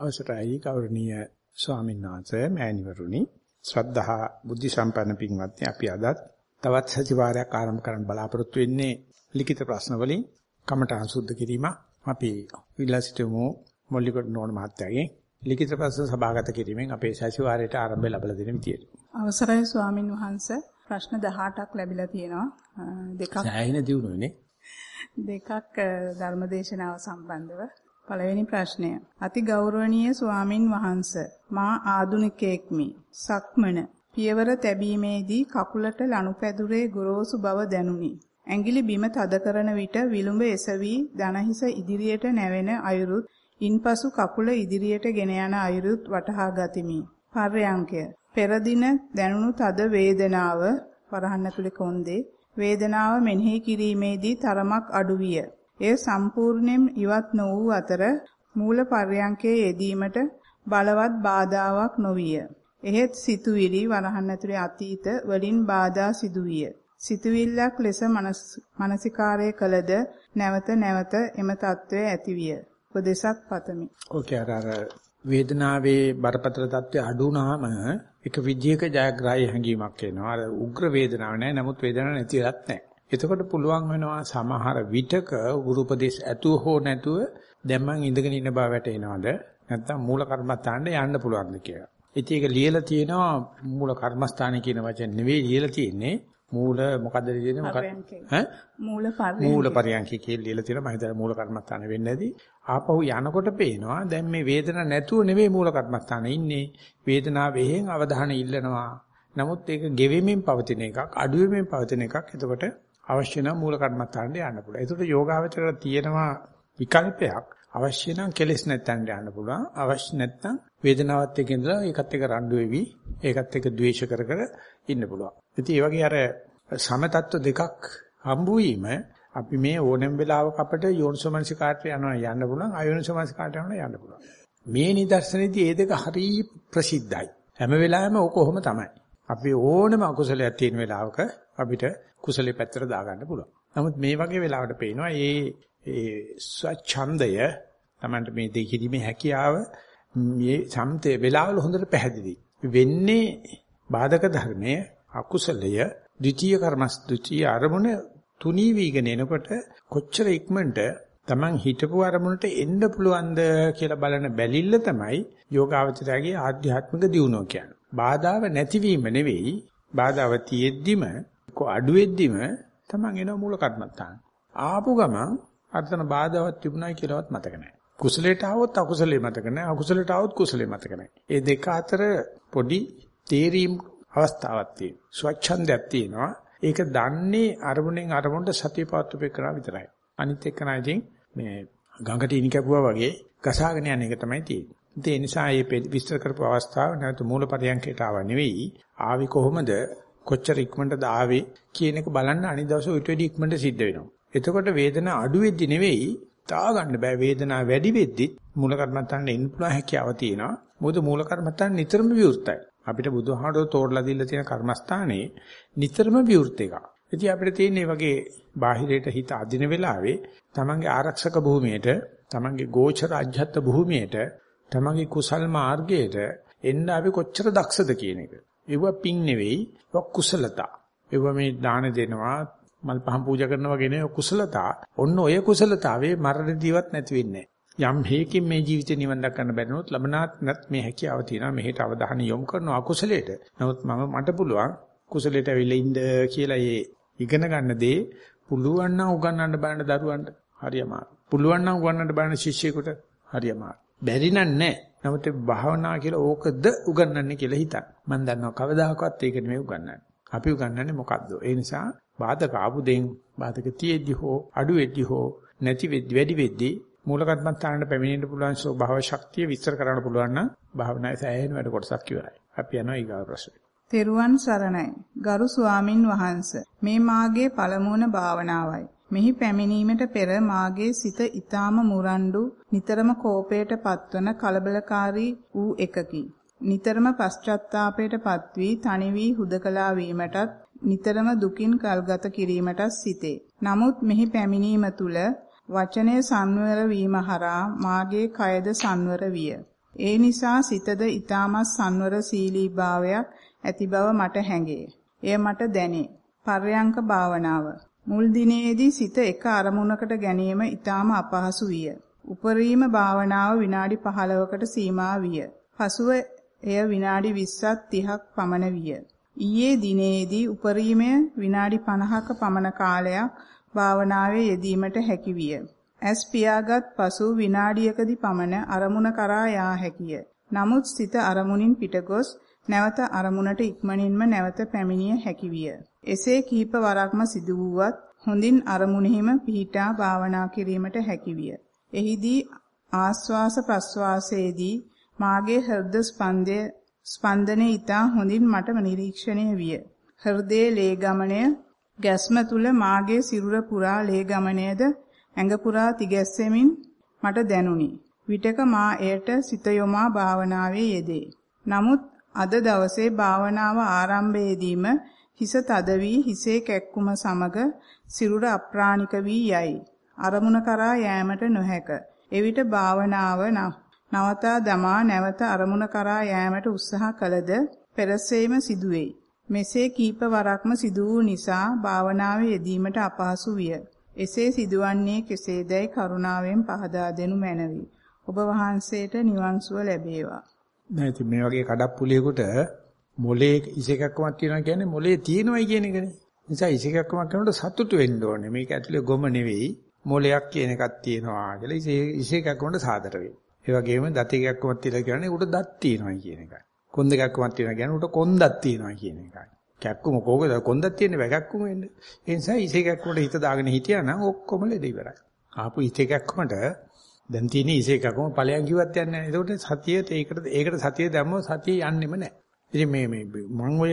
අවසරයි ගෞරවනීය ස්වාමීන් වහන්සේ මෑණිවරුනි. ශ්‍රද්ධහා බුද්ධ සම්පන්න පින්වත්නි අපි අදත් තවත් සතිವಾರයක් ආරම්භ කරන්න බලාපොරොත්තු වෙන්නේ ලිඛිත ප්‍රශ්න වලින්. කමඨාන් සුද්ධ කිරීම අපි විලාසිතමු මොල්ලිකොඩ් නෝන මහත්තයාගේ ලිඛිත ප්‍රශ්න සභාගත කිරීමෙන් අපේ සතිವಾರයට ආරම්භය ලැබලා දෙන විදියට. අවසරයි ස්වාමින් වහන්සේ. ප්‍රශ්න 18ක් ලැබිලා තියෙනවා. දෙකක්. සෑහෙන දිනුනේ දෙකක් ධර්මදේශනාව සම්බන්ධව. පළවෙනි ප්‍රශ්නය. අති ගෞරවනීය ස්වාමින් වහන්ස මා ආදුනිකයෙක්මි. සක්මන පියවර තැබීමේදී කකුලට ලනුපැදුරේ ගොරෝසු බව දැනුනි. ඇඟිලි බිම තද කරන විට විලුඹ එසවි දනහිස ඉදිරියට නැවෙන අයුරුත් ඉන්පසු කකුල ඉදිරියට ගෙන යන අයුරුත් වටහා ගතිමි. පර්යංකය පෙර දින දැනුණු තද වේදනාව වරහන් ඇතුලේ කොන්දේ වේදනාව මෙනෙහි කිරීමේදී තරමක් අඩු විය. එය සම්පූර්ණයෙන් ඉවත් නො වූ අතර මූල පර්යංකයේ යෙදීමට බලවත් බාධාවක් නොවිය. එහෙත් සිතුවිලි වරහන් ඇතුලේ අතීත වලින් බාධා සිදුවිය. සිතුවිල්ලක් ලෙස මානසිකාරය කළද නැවත නැවත එම తත්වයේ ඇතිවිය. උපදේශක් පතමි. ඕකේ අර අර වේදනාවේ බරපතල తත්වය අඩු වුණාම එක විදියක ජයග්‍රාහී හැඟීමක් එනවා. අර උග්‍ර වේදනාවක් නැහැ. නමුත් වේදනාවක් නැති වෙලත් නැහැ. එතකොට පුළුවන් වෙනවා සමහර විටක ගුරුපදේශ ඇතුව හෝ නැතුව දැන් මං ඉඳගෙන ඉන්න බව වැටෙනවද නැත්නම් මූල කර්මස්ථානට යන්න පුළුවන්ද කියලා. ඉතින් ඒක ලියලා තියෙනවා මූල කර්මස්ථානේ කියන වචන නෙවෙයි ලියලා තියෙන්නේ. මූල මොකද්ද ලියන්නේ මොකක්ද ඈ? මූල පරියන්කේ. මූල පරියන්කේ කියලා ලියලා තියෙනවා. මම හිතලා මූල කර්මස්ථානේ වෙන්නේ නැති. ආපහු යනකොට පේනවා දැන් මේ වේදනාවක් නැතුව නෙවෙයි මූල කර්මස්ථානේ ඉන්නේ. වේදනාව වෙහෙන් අවධානය ඉල්ලනවා. නමුත් ඒක ගෙවෙමින් පවතින එකක් අඩුවෙමින් පවතින එකක්. එතකොට අවශ්‍ය නම් මූල කර්මත්තාන්ට යන්න පුළුවන්. ඒකට යෝගාවචරයට තියෙනවා විකල්පයක්. අවශ්‍ය නම් කෙලස් නැත්තන් යන්න පුළුවන්. අවශ්‍ය නැත්නම් වේදනාවත් එක්ක ඉඳලා ඒකත් එක්ක රණ්ඩු වෙවි, ඒකත් එක්ක ද්වේෂ කර කර ඉන්න පුළුවන්. ඉතින් ඒ වගේ අර සමතත්ව දෙකක් හම්බු වීම අපි මේ ඕනෙම් වෙලාවක අපිට යෝනිසෝමනසිකාට යනවා යන්න පුළුවන්, අයෝනිසෝමනසිකාට යනවා යන්න පුළුවන්. මේ නිදර්ශනයේදී මේ දෙක හරි ප්‍රසිද්ධයි. හැම වෙලාවෙම ඕක කොහොම තමයි. අපි ඕනම අකුසලයක් තියෙන වෙලාවක අපිට කුසලයේ පැත්තට දාගන්න පුළුවන්. නමුත් මේ වගේ වෙලාවට පේනවා මේ ඒ ස්වච්ඡන්දය තමයි මේ දෙකිරීමේ හැකියාව මේ සම්තේ වෙලාවල හොඳට පැහැදිලි. වෙන්නේ බාධක ධර්මයේ අකුසලය ද්විතීය කර්මස් ද්විතීය අරමුණ තුනී වීගෙන එනකොට කොච්චර ඉක්මනට Taman හිතපු අරමුණට එන්න පුළුවන්ද කියලා බලන බැලිල්ල තමයි යෝගාවචරයේ ආධ්‍යාත්මික දියුණුව කියන්නේ. බාධාව නැතිවීම නෙවෙයි බාධාව තියෙද්දිම ඉලක්ක අඩු වෙද්දිම තමන් එන මූල කර්මත්තාන. ආපු ගමන් අර්ථන බාධාවක් තිබුණා කියලාවත් මතක නැහැ. කුසලයට આવොත් අකුසලේ මතක නැහැ. අකුසලයට આવොත් කුසලේ මතක නැහැ. මේ දෙක අතර පොඩි තේරීම් අවස්ථාවක් තියෙනවා. ස්වච්ඡන්දයක් තියෙනවා. ඒක දන්නේ අරමුණෙන් අරමුණට සතිය පාත්‍රපේ කරා විතරයි. අනිත් එක නයිදින් මේ ගඟට ඉනි කැපුවා වගේ ගසාගෙන යන එක තමයි තියෙන්නේ. ඒ නිසා මේ විස්තර කරපු අවස්ථාව නැවත මූල පරියන්කයට ආව නෙවෙයි. ආවි කොහොමද කොච්චර ඉක්මනටද ආවේ කියන එක බලන්න අනිත් දවසේ උට වෙඩි ඉක්මනට සිද්ධ වෙනවා. එතකොට වේදනාව අඩු වෙද්දි නෙවෙයි තා ගන්න බෑ වේදනාව වැඩි වෙද්දි මූල කර්මත්තන්ට එන්න පුළුවන් හැකියාව තියෙනවා. මොකද මූල කර්මත්තන් නිතරම විවෘතයි. අපිට බුදුහාමරෝ තෝරලා දීලා තියෙන කර්මස්ථානේ නිතරම විවෘත එකක්. ඉතින් අපිට තියෙන්නේ වගේ බාහිරයට හිත අදින වෙලාවේ තමන්ගේ ආරක්ෂක භූමියට, තමන්ගේ ගෝචර අධ්‍යත්ත භූමියට, තමන්ගේ කුසල් මාර්ගයට එන්න අපි කොච්චර දක්ෂද කියන එක. ඒව පිං නෙවෙයි ඒක කුසලතා. ඒව මේ දාන දෙනවා මල් පහන් පූජා කරනවා වගේ නේ කුසලතා. ඔන්න ඔය කුසලතාවේ මරණදීවත් නැති වෙන්නේ යම් හේකින් මේ ජීවිතේ නිවන් දක්වන්න බැරිනොත් ලබනාත්මත් මේ හැකියාව තියෙනවා මෙහෙට අවධානය යොමු කරනවා අකුසලයට. නමුත් මම මට පුළුවන් කුසලයට ඇවිල්ලා ඉන්න කියලා ඒ ඉගෙන ගන්න දේ පුළුවන් නම් උගන්වන්න බලන්න දරුවන්ට හරි අමාරු. පුළුවන් නම් උගන්වන්න බලන්න ශිෂ්‍යයෙකුට හරි අමාරු. බැරි නෑ. නමුත් භාවනා කියලා ඕකද උගන්වන්නේ කියලා හිතන්න. මම දන්නවා කවදාකවත් ඒක නෙමෙයි උගන්වන්නේ. අපි උගන්වන්නේ මොකද්ද? ඒ නිසා බාධක ආපු දෙන් බාධක තියෙද්දි හෝ අඩු වෙද්දි හෝ නැති වෙද්දි වැඩි වෙද්දි මූල කර්මස්ථානට පැමිණෙන්න පුළුවන් ස්වභාව ශක්තිය විස්තර කරන්න පුළුවන් නම් භාවනාවේ සෑහෙන වැඩ කොටසක් ඉවරයි. අපි යනවා ඊගා ප්‍රශ්නෙට. තෙරුවන් සරණයි. ගරු ස්වාමින් වහන්සේ. මේ මාගේ පළමුවන භාවනාවයි. මෙහි පැමිණීමට පෙර මාගේ සිත ඊටාම මුරණ්ඩු නිතරම කෝපයට පත්වන කලබලකාරී වූ එකකි. නිතරම පශ්චාත්තාපයට පත්වී තනි වී හුදකලා වීමටත් නිතරම දුකින් කල්ගත කිරීමටත් සිටේ. නමුත් මෙහි පැමිණීම තුල වචනය සංවර වීම හරහා මාගේ කයද සංවර විය. ඒ නිසා සිතද ඊටමත් සංවර සීලී භාවයක් ඇති බව මට හැඟේ. එය මට දැනේ. පර්යංක භාවනාව. මුල් දිනේදී සිත එක අරමුණකට ගැනීම ඊටම අපහසු විය. උපරිම භාවනාව විනාඩි 15කට සීමා විය. පසුව එය විනාඩි 20ක් 30ක් පමණ විය. ඊයේ දිනේදී උපරිමය විනාඩි 50ක පමණ කාලයක් භාවනාවේ යෙදීමට හැකි විය. ඇස් පියාගත් පසු විනාඩියකදී පමණ අරමුණ කරා යා හැකිය. නමුත් සිත අරමුණින් පිටගොස් නැවත අරමුණට ඉක්මනින්ම නැවත පැමිණිය හැකි විය. එසේ කීප වරක්ම සිදු වුවත් හොඳින් අරමුණෙහිම පිහිටා භාවනා කිරීමට හැකි විය. එහිදී ආස්වාස ප්‍රස්වාසයේදී මාගේ හෘද ස්පන්දය ස්පන්දනයේ ඊට හොඳින් මට නිරීක්ෂණය විය. හෘදයේ ලේ ගමනය ගැස්ම තුල මාගේ සිරුර පුරා ලේ ගමනයද ඇඟ පුරා තිගැස්සෙමින් මට දැනුනි. විටක මා එයට සිත යොමා භාවනාවේ යෙදේ. නමුත් අද දවසේ භාවනාව ආරම්භයේදීම හිස තද වී හිසේ කැක්කුම සමග සිරුර අප්‍රාණික වී යයි. අරමුණ කරා යෑමට නොහැක. එවිට භාවනාව නවතා දමා නැවත අරමුණ කරා යෑමට උත්සාහ කළද පෙරසෙයිම සිදුවේයි. මෙසේ කීප වරක්ම සිදු වූ නිසා භාවනාවේ යෙදීමට අපහසු විය. එසේ සිදුවන්නේ කෙසේදයි කරුණාවෙන් පහදා දෙනු මැනවි. ඔබ වහන්සේට නිවන් සුව ලැබේවා. නෑ ඉතින් මේ වගේ කඩප්පුලියකට මොලේ ඉසේකක්කමක් තියනවා කියන්නේ මොලේ තියෙනවයි කියන එකනේ. නිසා ඉසේකක්කමක් කරනකොට සතුටු වෙන්න ඕනේ. මේක ඇතුලේ ගොම නෙවෙයි මොලයක් කියන එකක් තියෙනවා කියලා ඉසේ ඉසේකක්කමකට සාදර වෙයි. ඒ වගේම දත එකක්කමක් තියලා කියන්නේ උඩ දත් තියෙනවයි කියන එකයි. කොන්ද එකක්කමක් තියනවා කියන්නේ උඩ කොන්දක් තියෙනවා කියන එකයි. කැක්කුම කෝකද කොන්දක් තියෙන වැකක්කුම වෙන්නේ. ඒ නිසා ඉසේ කැක්කුමට හිත දාගෙන හිටියා නම් ඔක්කොම ලෙඩ ඉවරයි. ආපු ඉසේ කැක්කුමට දැන් තියෙන ඉසේ කැක්කුම ඵලයන් කිව්වත් යන්නේ නැහැ. ඒකට සතියට ඒකට ඒකට සතිය දැම්මොත් සතිය යන්නෙම නැහැ. ඉතින් මේ මේ මම ඔය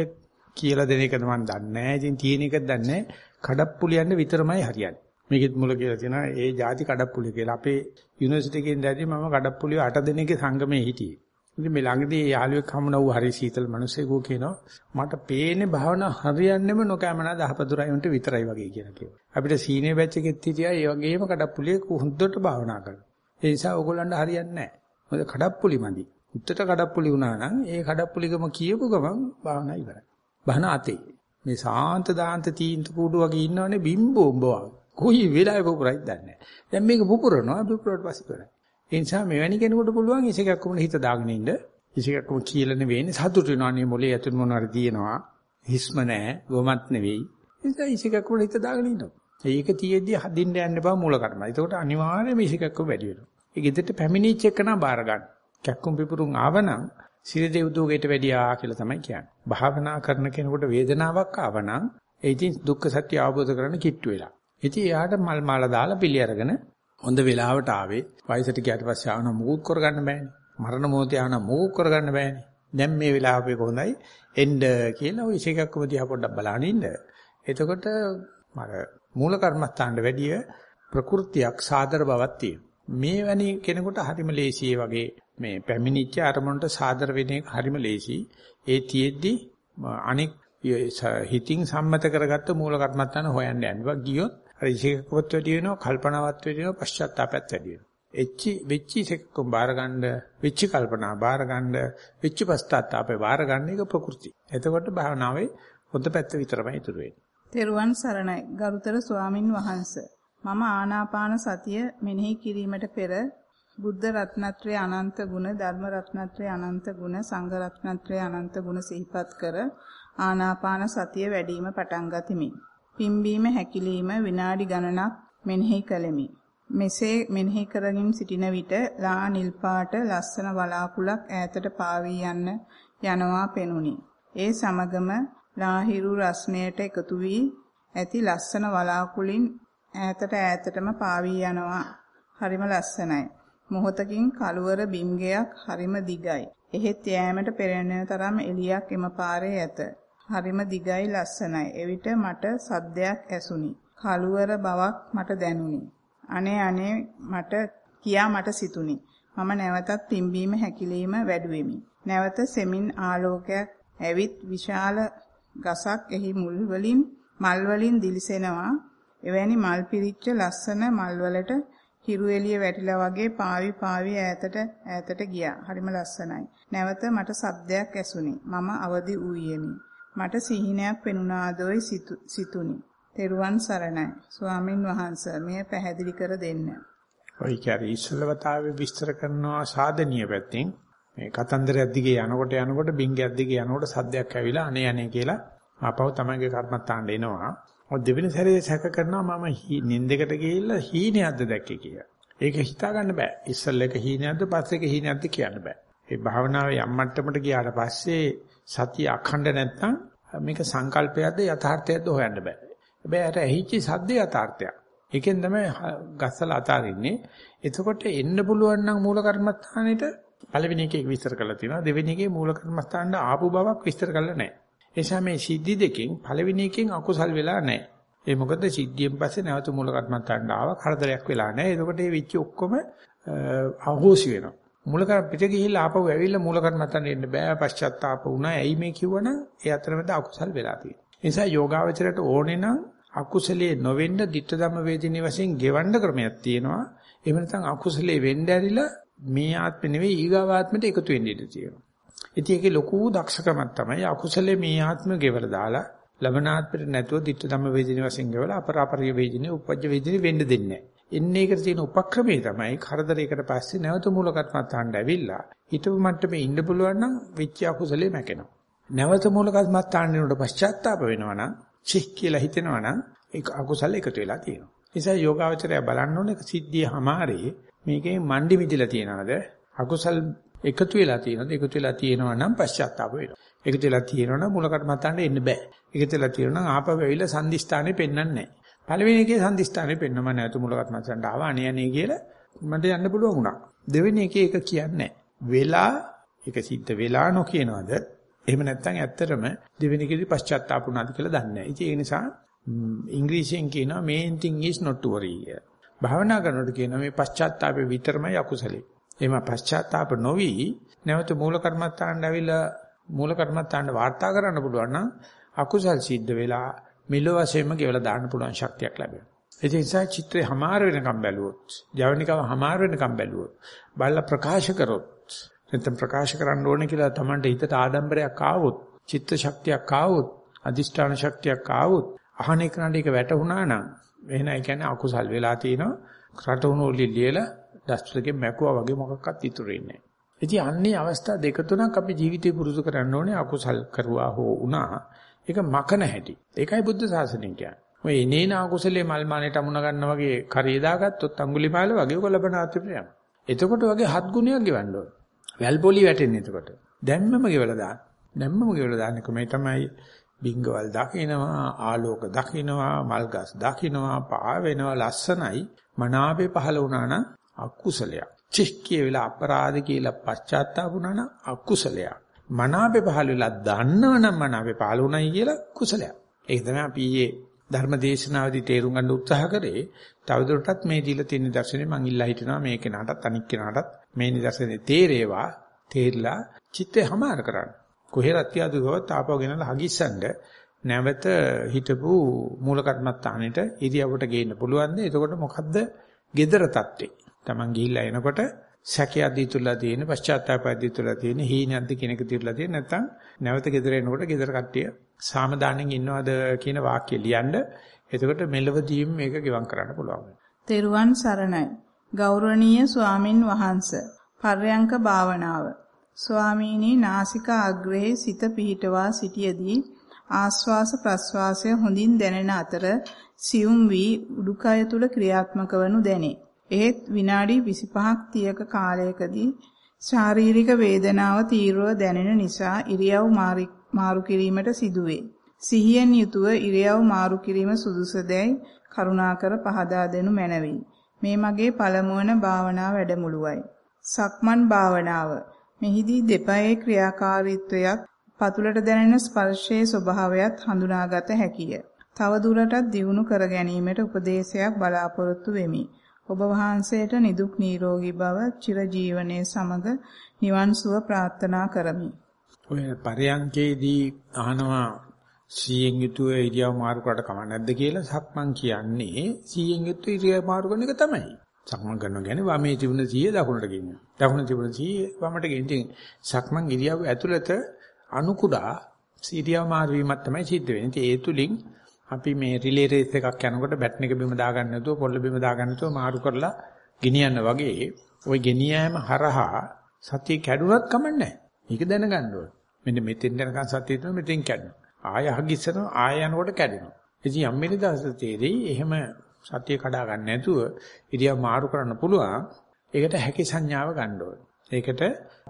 කියලා දෙන එකද මම දන්නේ නැහැ. ඉතින් තියෙන එකද දන්නේ නැහැ. කඩප්පුලියන්න විතරමයි හරියන්නේ. මේකෙත් මුල කියලා තියෙනවා ඒ ಜಾති කඩප්පුලිය කියලා. අපේ යුනිවර්සිටි එකෙන් දැදී මම කඩප්පුලිය 8 දිනකේ සංගමේ හිටියේ. ඉතින් මේ ළඟදී යාළුවෙක් හමුණා වූ හරි සීතල මිනිස්සෙකෝ කියනවා මට පේන්නේ භාවනා හරියන්නේම නොකෑමනා දහපතුරයි උන්ට විතරයි වගේ කියලා කිව්වා. අපිට සීනේ බැච් එකෙත් හිටියා ඒ වගේම කඩප්පුලිය හොඳට භාවනා කරනවා. ඒ නිසා ඕගොල්ලන්ට හරියන්නේ නැහැ. මොකද කඩප්පුලි මදි. උත්තර කඩප්පුලි වුණා නම් ඒ කඩප්පුලිකම කියපු ගමන් භාවනා ඉවරයි. බහන අතේ. මේ සාන්ත දාන්ත තීන්ත කූඩු වගේ ඉන්නවනේ බිම්බෝම්බ වගේ. කොයි වෙලාවෙ පුපුරයිද දන්නේ නැහැ. දැන් මේක පුපුරනවා පුපුරට පස්සේ කරා. ඒ නිසා මෙවැනි කෙනෙකුට පුළුවන් ඉසේකක් කොමන හිත දාගෙන ඉන්න. ඉසේකක් කොම කියලා නෙවෙයි සතුටු වෙනවා නේ මොලේ ඇතුළේ මොනවාරි තියෙනවා. හිස්ම නැහැ, ගොමත් නෙවෙයි. ඒ නිසා ඉසේකක් කොමන හිත දාගෙන ඉන්නවා. ඒක තියෙද්දි හදින්න යන්න බා මූල කර්ම. ඒකට අනිවාර්යයෙන්ම ඉසේකක් කොම වැඩි වෙනවා. ඒ ගෙදරට පැමිණිච්ච එක නා බාර ගන්න. කැක්කුම් පිපුරුම් ආවනම් සිරි දෙව්දුවකට වැඩියා කියලා තමයි කියන්නේ. භාවනා කරන කෙනෙකුට වේදනාවක් ආවනම් ඒ ඉතින් දුක්ඛ සත්‍ය අවබෝධ කරගන්න කිට්ටු වෙලා. ඉතින් එයාට මල් මාලා දාලා පිළි අරගෙන හොඳ වෙලාවට ආවේ වයසට ගියාට පස්සේ ආවන මොකුත් කරගන්න බෑනේ. මරණ මොහොතේ ආවන මොකුත් කරගන්න බෑනේ. දැන් මේ වෙලාව එක හොඳයි එන්න කියලා ඔය ඉසේකක්කම දිහා පොඩ්ඩක් බලන්න ඉන්න. එතකොට මර මූල කර්මස්ථානට වැඩිය ප්‍රകൃතියක් සාදර බවක් තියෙනවා. මේ වැනි කෙනෙකුට හරිම ලේසි වගේ මේ පැමිණිච්ච අරමුණට සාදර වෙන එක හරිම ලේසි. ඒ තියෙද්දි අනෙක් හිතින් සම්මත කරගත්ත මූල කර්මස්ථාන හොයන්න යනවා. ගියොත් අර ඉසේකකවත් වැඩි වෙනවා කල්පනාවත් වැඩි වෙනවා පශ්චාත්තාපයත් වැඩි වෙනවා. එච්චි වෙච්චි ඉසේකකම් බාරගන්න වෙච්චි කල්පනා බාරගන්න වෙච්චි පශ්චාත්තාපේ බාරගන්න එක ප්‍රകൃති. එතකොට භාවනාවේ හොඳ පැත්ත විතරමයි ඉතුරු වෙන්නේ. තෙරුවන් සරණයි ගරුතර ස්වාමින් වහන්සේ. මම ආනාපාන සතිය මෙනෙහි කිරීමට පෙර බුද්ධ රත්නත්‍රයේ අනන්ත ගුණ ධර්ම රත්නත්‍රයේ අනන්ත ගුණ සංඝ රත්නත්‍රයේ අනන්ත ගුණ සිහිපත් කර ආනාපාන සතිය වැඩිම පටන් ගතිමි. පිම්බීම හැකිලිම විනාඩි ගණනක් මෙනෙහි කළෙමි. මෙසේ මෙනෙහි කරමින් සිටින විට ලා නිල් පාට ලස්සන වලාකුළක් ඈතට පාවී යන්න යනවා පෙනුනි. ඒ සමගම ලාහිරු රස්නයට එකතු වී ඇති ලස්සන වලාකුලින් ඈතට ඈතටම පාවී යනවා. හරිම ලස්සනයි. මොහොතකින් කළුවර බිම්ගයක් හරිම දිගයි. එහෙත් යෑමට පෙරෙන තරම් එළියක් එම පාරේ ඇත. හරිම දිගයි ලස්සනයි. එවිට මට සද්දයක් ඇසුනි. කළුවර බවක් මට දැනුනි. අනේ අනේ මට කියා මට සිතුනි. මම නැවතත් පිම්බීම හැකිලිම වැඩුවෙමි. නැවත සෙමින් ආලෝකයක් ඇවිත් විශාල ගසක් එහි මුල් වලින් මල් වලින් දිලිසෙනවා. එවැනි මල් පිරිච්ච ලස්සන මල් වලට හිරු එළිය වැටිලා වගේ පාවි පාවි ඈතට ඈතට ගියා. හරිම ලස්සනයි. නැවත මට ශබ්දයක් ඇසුණි. මම අවදි වූයෙමි. මට සිහිනයක් පෙනුනාදෝයි සිතුනි. තෙරුවන් සරණයි. ස්වාමින් වහන්සේ මෙය පැහැදිලි කර දෙන්න. ඔය කියන්නේ ඉස්සලවතාවේ විස්තර කරනවා සාධනීය පැත්තෙන් මේ කතන්දරයක් දිගේ යනකොට යනකොට බින්ගයක් දිගේ යනකොට සද්දයක් ඇවිලා අනේ අනේ කියලා ආපහු තමයිගේ කර්මත්තාන්න එනවා. ඔය දෙවෙනි සැරේ සැක කරනවා මම නින්දකට ගිහිල්ලා හීනයක්ද දැක්කේ කියලා. ඒක හිතා ගන්න බෑ. ඉස්සල් එක හීනයක්ද පස්සේ එක හීනයක්ද කියන්න බෑ. ඒ භාවනාවේ යම් මට්ටමකට ගියාට පස්සේ සතිය අඛණ්ඩ නැත්නම් මේක සංකල්පයක්ද යථාර්ථයක්ද හොයන්න බෑ. හැබැයි අර ඇහිච්ච සද්දේ යථාර්ථයක්. ඒකෙන් තමයි ගස්සලා අතාරින්නේ. එතකොට එන්න පුළුවන් නම් මූල කර්මස්ථානෙට පළවෙනි එකේ විස්තර කරලා තියෙනවා. දෙවෙනි එකේ මූල කර්මස්ථානට ආපු බවක් විස්තර කරලා නැහැ. ඒ නිසා මේ සිද්ධි දෙකෙන් පළවෙනි එකෙන් අකුසල් වෙලා නැහැ. ඒ මොකද සිද්ධියෙන් පස්සේ නැවත මූල කර්මස්ථානට ආව කරදරයක් වෙලා නැහැ. එතකොට මේ විචි ඔක්කොම අහෝසි වෙනවා. මූල කර්ම පිට ගිහිල්ලා ආපහු ඇවිල්ලා මූල කර්මස්ථානට එන්න බෑ. පශ්චාත්තාප වුණා. ඇයි මේ කිව්වනම් ඒ අතරමැද අකුසල් වෙලා තියෙනවා. ඒ නිසා යෝගාවචරයට ඕනේ නම් අකුසලයේ නොවෙන්න ditta ධම්ම වේදිනේ වශයෙන් ගෙවන්න ක්‍රමයක් තියෙනවා. එහෙම නැත්නම් අකුසලයේ වෙන්න ඇරිලා මේ ආත්මෙ නෙවෙයි ඊගාව ආත්මෙට එකතු වෙන්න ඉඩ තියෙනවා. ඉතින් ඒකේ ලොකු දක්ෂකමක් තමයි අකුසලයේ මේ ආත්මෙ ගෙවලා දාලා ලබනාත්මෙට නැතුව ditta ධම්ම වේදිනේ වශයෙන් ගෙවලා අපරාපරිය වේදිනේ උපජ්ජ වේදිනේ වෙන්න දෙන්නේ නැහැ. එන්නේ ඒකට තියෙන උපක්‍රමයේ තමයි කරදරයකට පස්සේ නැවත මූල කර්මත්තාන්ට ඇවිල්ලා හිතව මට්ටමේ ඉන්න පුළුවන් නම් වෙච්ච අකුසලයේ මැකෙනවා. නැවත මූල කර්මත්තාන්ට උඩ පශ්චාත්තාප වෙනවා නම් චික් කියලා හිතෙනවා නම් ඒක අකුසල එකතු වෙලා තියෙනවා. නිසා යෝගාවචරය බලන්න ඕනේ සිද්ධිය හැමාරේ මේකේ මණ්ඩි මිදිලා තියනවාද අකුසල් එකතු වෙලා තියෙනවද එකතු වෙලා තියෙනවා නම් පශ්චාත්තාප වෙනවා. එකතු වෙලා තියෙනවා නම් මූල කර්මත්තන්ට එන්න බෑ. එකතු වෙලා තියෙනවා නම් ආපහු ඇවිල්ලා සම්දිස්ථානේ පෙන්වන්නේ නැහැ. පළවෙනි එකේ සම්දිස්ථානේ පෙන්වම නැතු මූල කර්මත්තන්ට ආවා අනේ අනේ කියලා මට යන්න පුළුවන් වුණා. දෙවෙනි එකේ ඒක කියන්නේ වෙලා ඒක සිද්ධ වෙලා නොකියනවාද එහෙම නැත්නම් ඇත්තටම දෙවෙනි කෙදි පශ්චාත්තාප වුණාද කියලා දන්නේ නැහැ. ඉතින් ඒ නිසා ඉංග්‍රීසියෙන් කියනවා main thing is not to worry කියලා. භාවනා කරනකොට කියනවා මේ පශ්චාත්තාපේ විතරමයි අකුසලේ. එහෙම පශ්චාත්තාප නොවි නැවත මූල කර්මත්තාන්න ඇවිල්ලා මූල කර්මත්තාන්න වාර්තා කරන්න පුළුවන් නම් අකුසල් සිද්ධ වෙලා මිල වශයෙන්ම ගෙවලා දාන්න පුළුවන් ශක්තියක් ලැබෙනවා. ඒ නිසා චිත්‍රය හමාර වෙනකම් බැලුවොත්, ජවනිකව හමාර වෙනකම් බැලුවොත්, බලලා ප්‍රකාශ කරොත්, නැත්නම් ප්‍රකාශ කරන්න ඕනේ කියලා Tamante හිතට ආඩම්බරයක් ආවොත්, චිත්ත ශක්තියක් ආවොත්, අදිෂ්ඨාන ශක්තියක් ආවොත්, අහන එකනට ඒක වැටුණා නම් එහෙනම් ඒ කියන්නේ අකුසල් වෙලා තිනවා රටුණු වලින් ලියලා ඩස්ටර් මැකුවා වගේ මොකක්වත් ඉතුරු වෙන්නේ නැහැ. ඉතින් අන්නේ අවස්ථා දෙක තුනක් අපි ජීවිතේ පුරුදු කරන්න ඕනේ අකුසල් කරුවා හෝ වුණා. ඒක මකන හැටි. ඒකයි බුද්ධ ශාසනය කියන්නේ. ඔය එනේන අකුසලේ මල් මානෙට අමුණ ගන්න වගේ කරිය දාගත්තොත් අඟුලිමාල වගේ ඔක ලබනාත්‍රි ප්‍රියම. එතකොට වගේ හත් ගුණයක් ගෙවන්න ඕන. වැල් පොලි වැටෙන්නේ එතකොට. දැම්මම ගෙවලා දාන්න. දැම්මම ගෙවලා දාන්න එක මේ තමයි බිංගවල් දකින්නවා ආලෝක දකින්නවා මල්ගස් දකින්නවා පා වෙනවා ලස්සනයි මනාපේ පහළ වුණා නම් අකුසලයක්. චික්කිය වෙලා අපරාධ කියලා පශ්චාත්තාප වුණා නම් අකුසලයක්. මනාපේ පහළ වෙලා දන්නවනම් මනාපේ පහළ වුණයි කියලා කුසලයක්. ඒක තමයි අපි ඊයේ ධර්ම දේශනාවේදී තේරුම් ගන්න උත්සාහ කරේ. තවදුරටත් මේ දීලා තියෙන දර්ශනේ මම ඉල්ලා හිටිනවා මේ කෙනාටත් අනික් කෙනාටත් මේ නිදර්ශනේ තේරේවා තේරිලා චිත්තේ හමාර කරන්න. කොහෙවත් තියාදු ගවත් ආපහු ගෙනලා හගිස්සන්න නැවත හිටපු මූල කර්මත්තානෙට ඉරියවට ගේන්න පුළුවන්ද? එතකොට මොකද්ද? gedara தත්ත්වේ? Taman ගිහිල්ලා එනකොට සැකයක් දීතුලා තියෙන, පශ්චාත්තාපයක් දීතුලා තියෙන, හීනක්ද කෙනෙක් දීතුලා තියෙන නැත්නම් නැවත gedara එනකොට gedara කට්ටිය සාමදානෙන් ඉන්නවද කියන වාක්‍ය ලියන්න. එතකොට මෙලවදීම මේක ගෙවම් කරන්න පුළුවන්. තෙරුවන් සරණයි. ගෞරවනීය ස්වාමින් වහන්සේ. පර්යංක භාවනාව ස්වාමීනි නාසික අග්‍රයේ සිත පිහිටවා සිටියේදී ආශ්වාස ප්‍රශ්වාසය හොඳින් දැනෙන අතර සියුම් වී උඩුකය තුල ක්‍රියාත්මක වනු දැනේ. එහෙත් විනාඩි 25ක් 30ක කාලයකදී ශාරීරික වේදනාව තීව්‍රව දැනෙන නිසා ඉරියව් මාරු කිරීමට සිදුවේ. සිහියෙන් යුතුව ඉරියව් මාරු කිරීම සුදුසුදැයි කරුණාකර පහදා දෙනු මැනවි. මේ මගේ පළමු වන භාවනා වැඩමුළුවයි. සක්මන් භාවනාව මෙහිදී දෙපයේ ක්‍රියාකාරීත්වයක් පතුලට දැනෙන ස්පර්ශයේ ස්වභාවයත් හඳුනාගත හැකිය. තව දුරටත් දියුණු කර ගැනීමට උපදේශයක් බලාපොරොත්තු වෙමි. ඔබ වහන්සේට නිදුක් නිරෝගී බව චිරජීවනයේ සමග නිවන් සුව ප්‍රාර්ථනා කරමි. ඔය පරයන්කේදී අහනවා සීයෙන් යුතුව ඉරියව් මාරු කරලා කම නැද්ද කියලා සක්මන් කියන්නේ සීයෙන් යුතුව ඉරියව් මාරු කරන එක තමයි. සක්මන් කරනවා කියන්නේ වමේ තිබුණ 100 දකුණට ගෙනියනවා. දකුණ තිබුණ 100 වමට ගෙනියන. සක්මන් ඉරියව් ඇතුළත අණු කුඩා ඉරියව් මාරු වීමක් තමයි සිද්ධ වෙන්නේ. ඒ තුලින් අපි මේ රිලේ රේස් එකක් යනකොට බැටන් එක බිම දාගන්න නැතුව පොල්ල බිම දාගන්න නැතුව මාරු කරලා ගෙනියන්න වගේ ওই ගෙනියෑම හරහා සතිය කැඩුනත් කමන්නේ මේක දැනගන්න ඕන. මෙන්න මෙතෙන් යනකන් සතිය තියෙනවා මෙතෙන් කැඩෙනවා. ආය හගිස්සනවා ආය යනකොට කැඩෙනවා. ඉතින් යම් මෙලි දවසක තේරෙයි එහෙම සතිය කඩා ගන්න නැතුව ඉරියව් මාරු කරන්න පුළුවන්. ඒකට හැකි සංඥාව ගන්න ඕන. ඒකට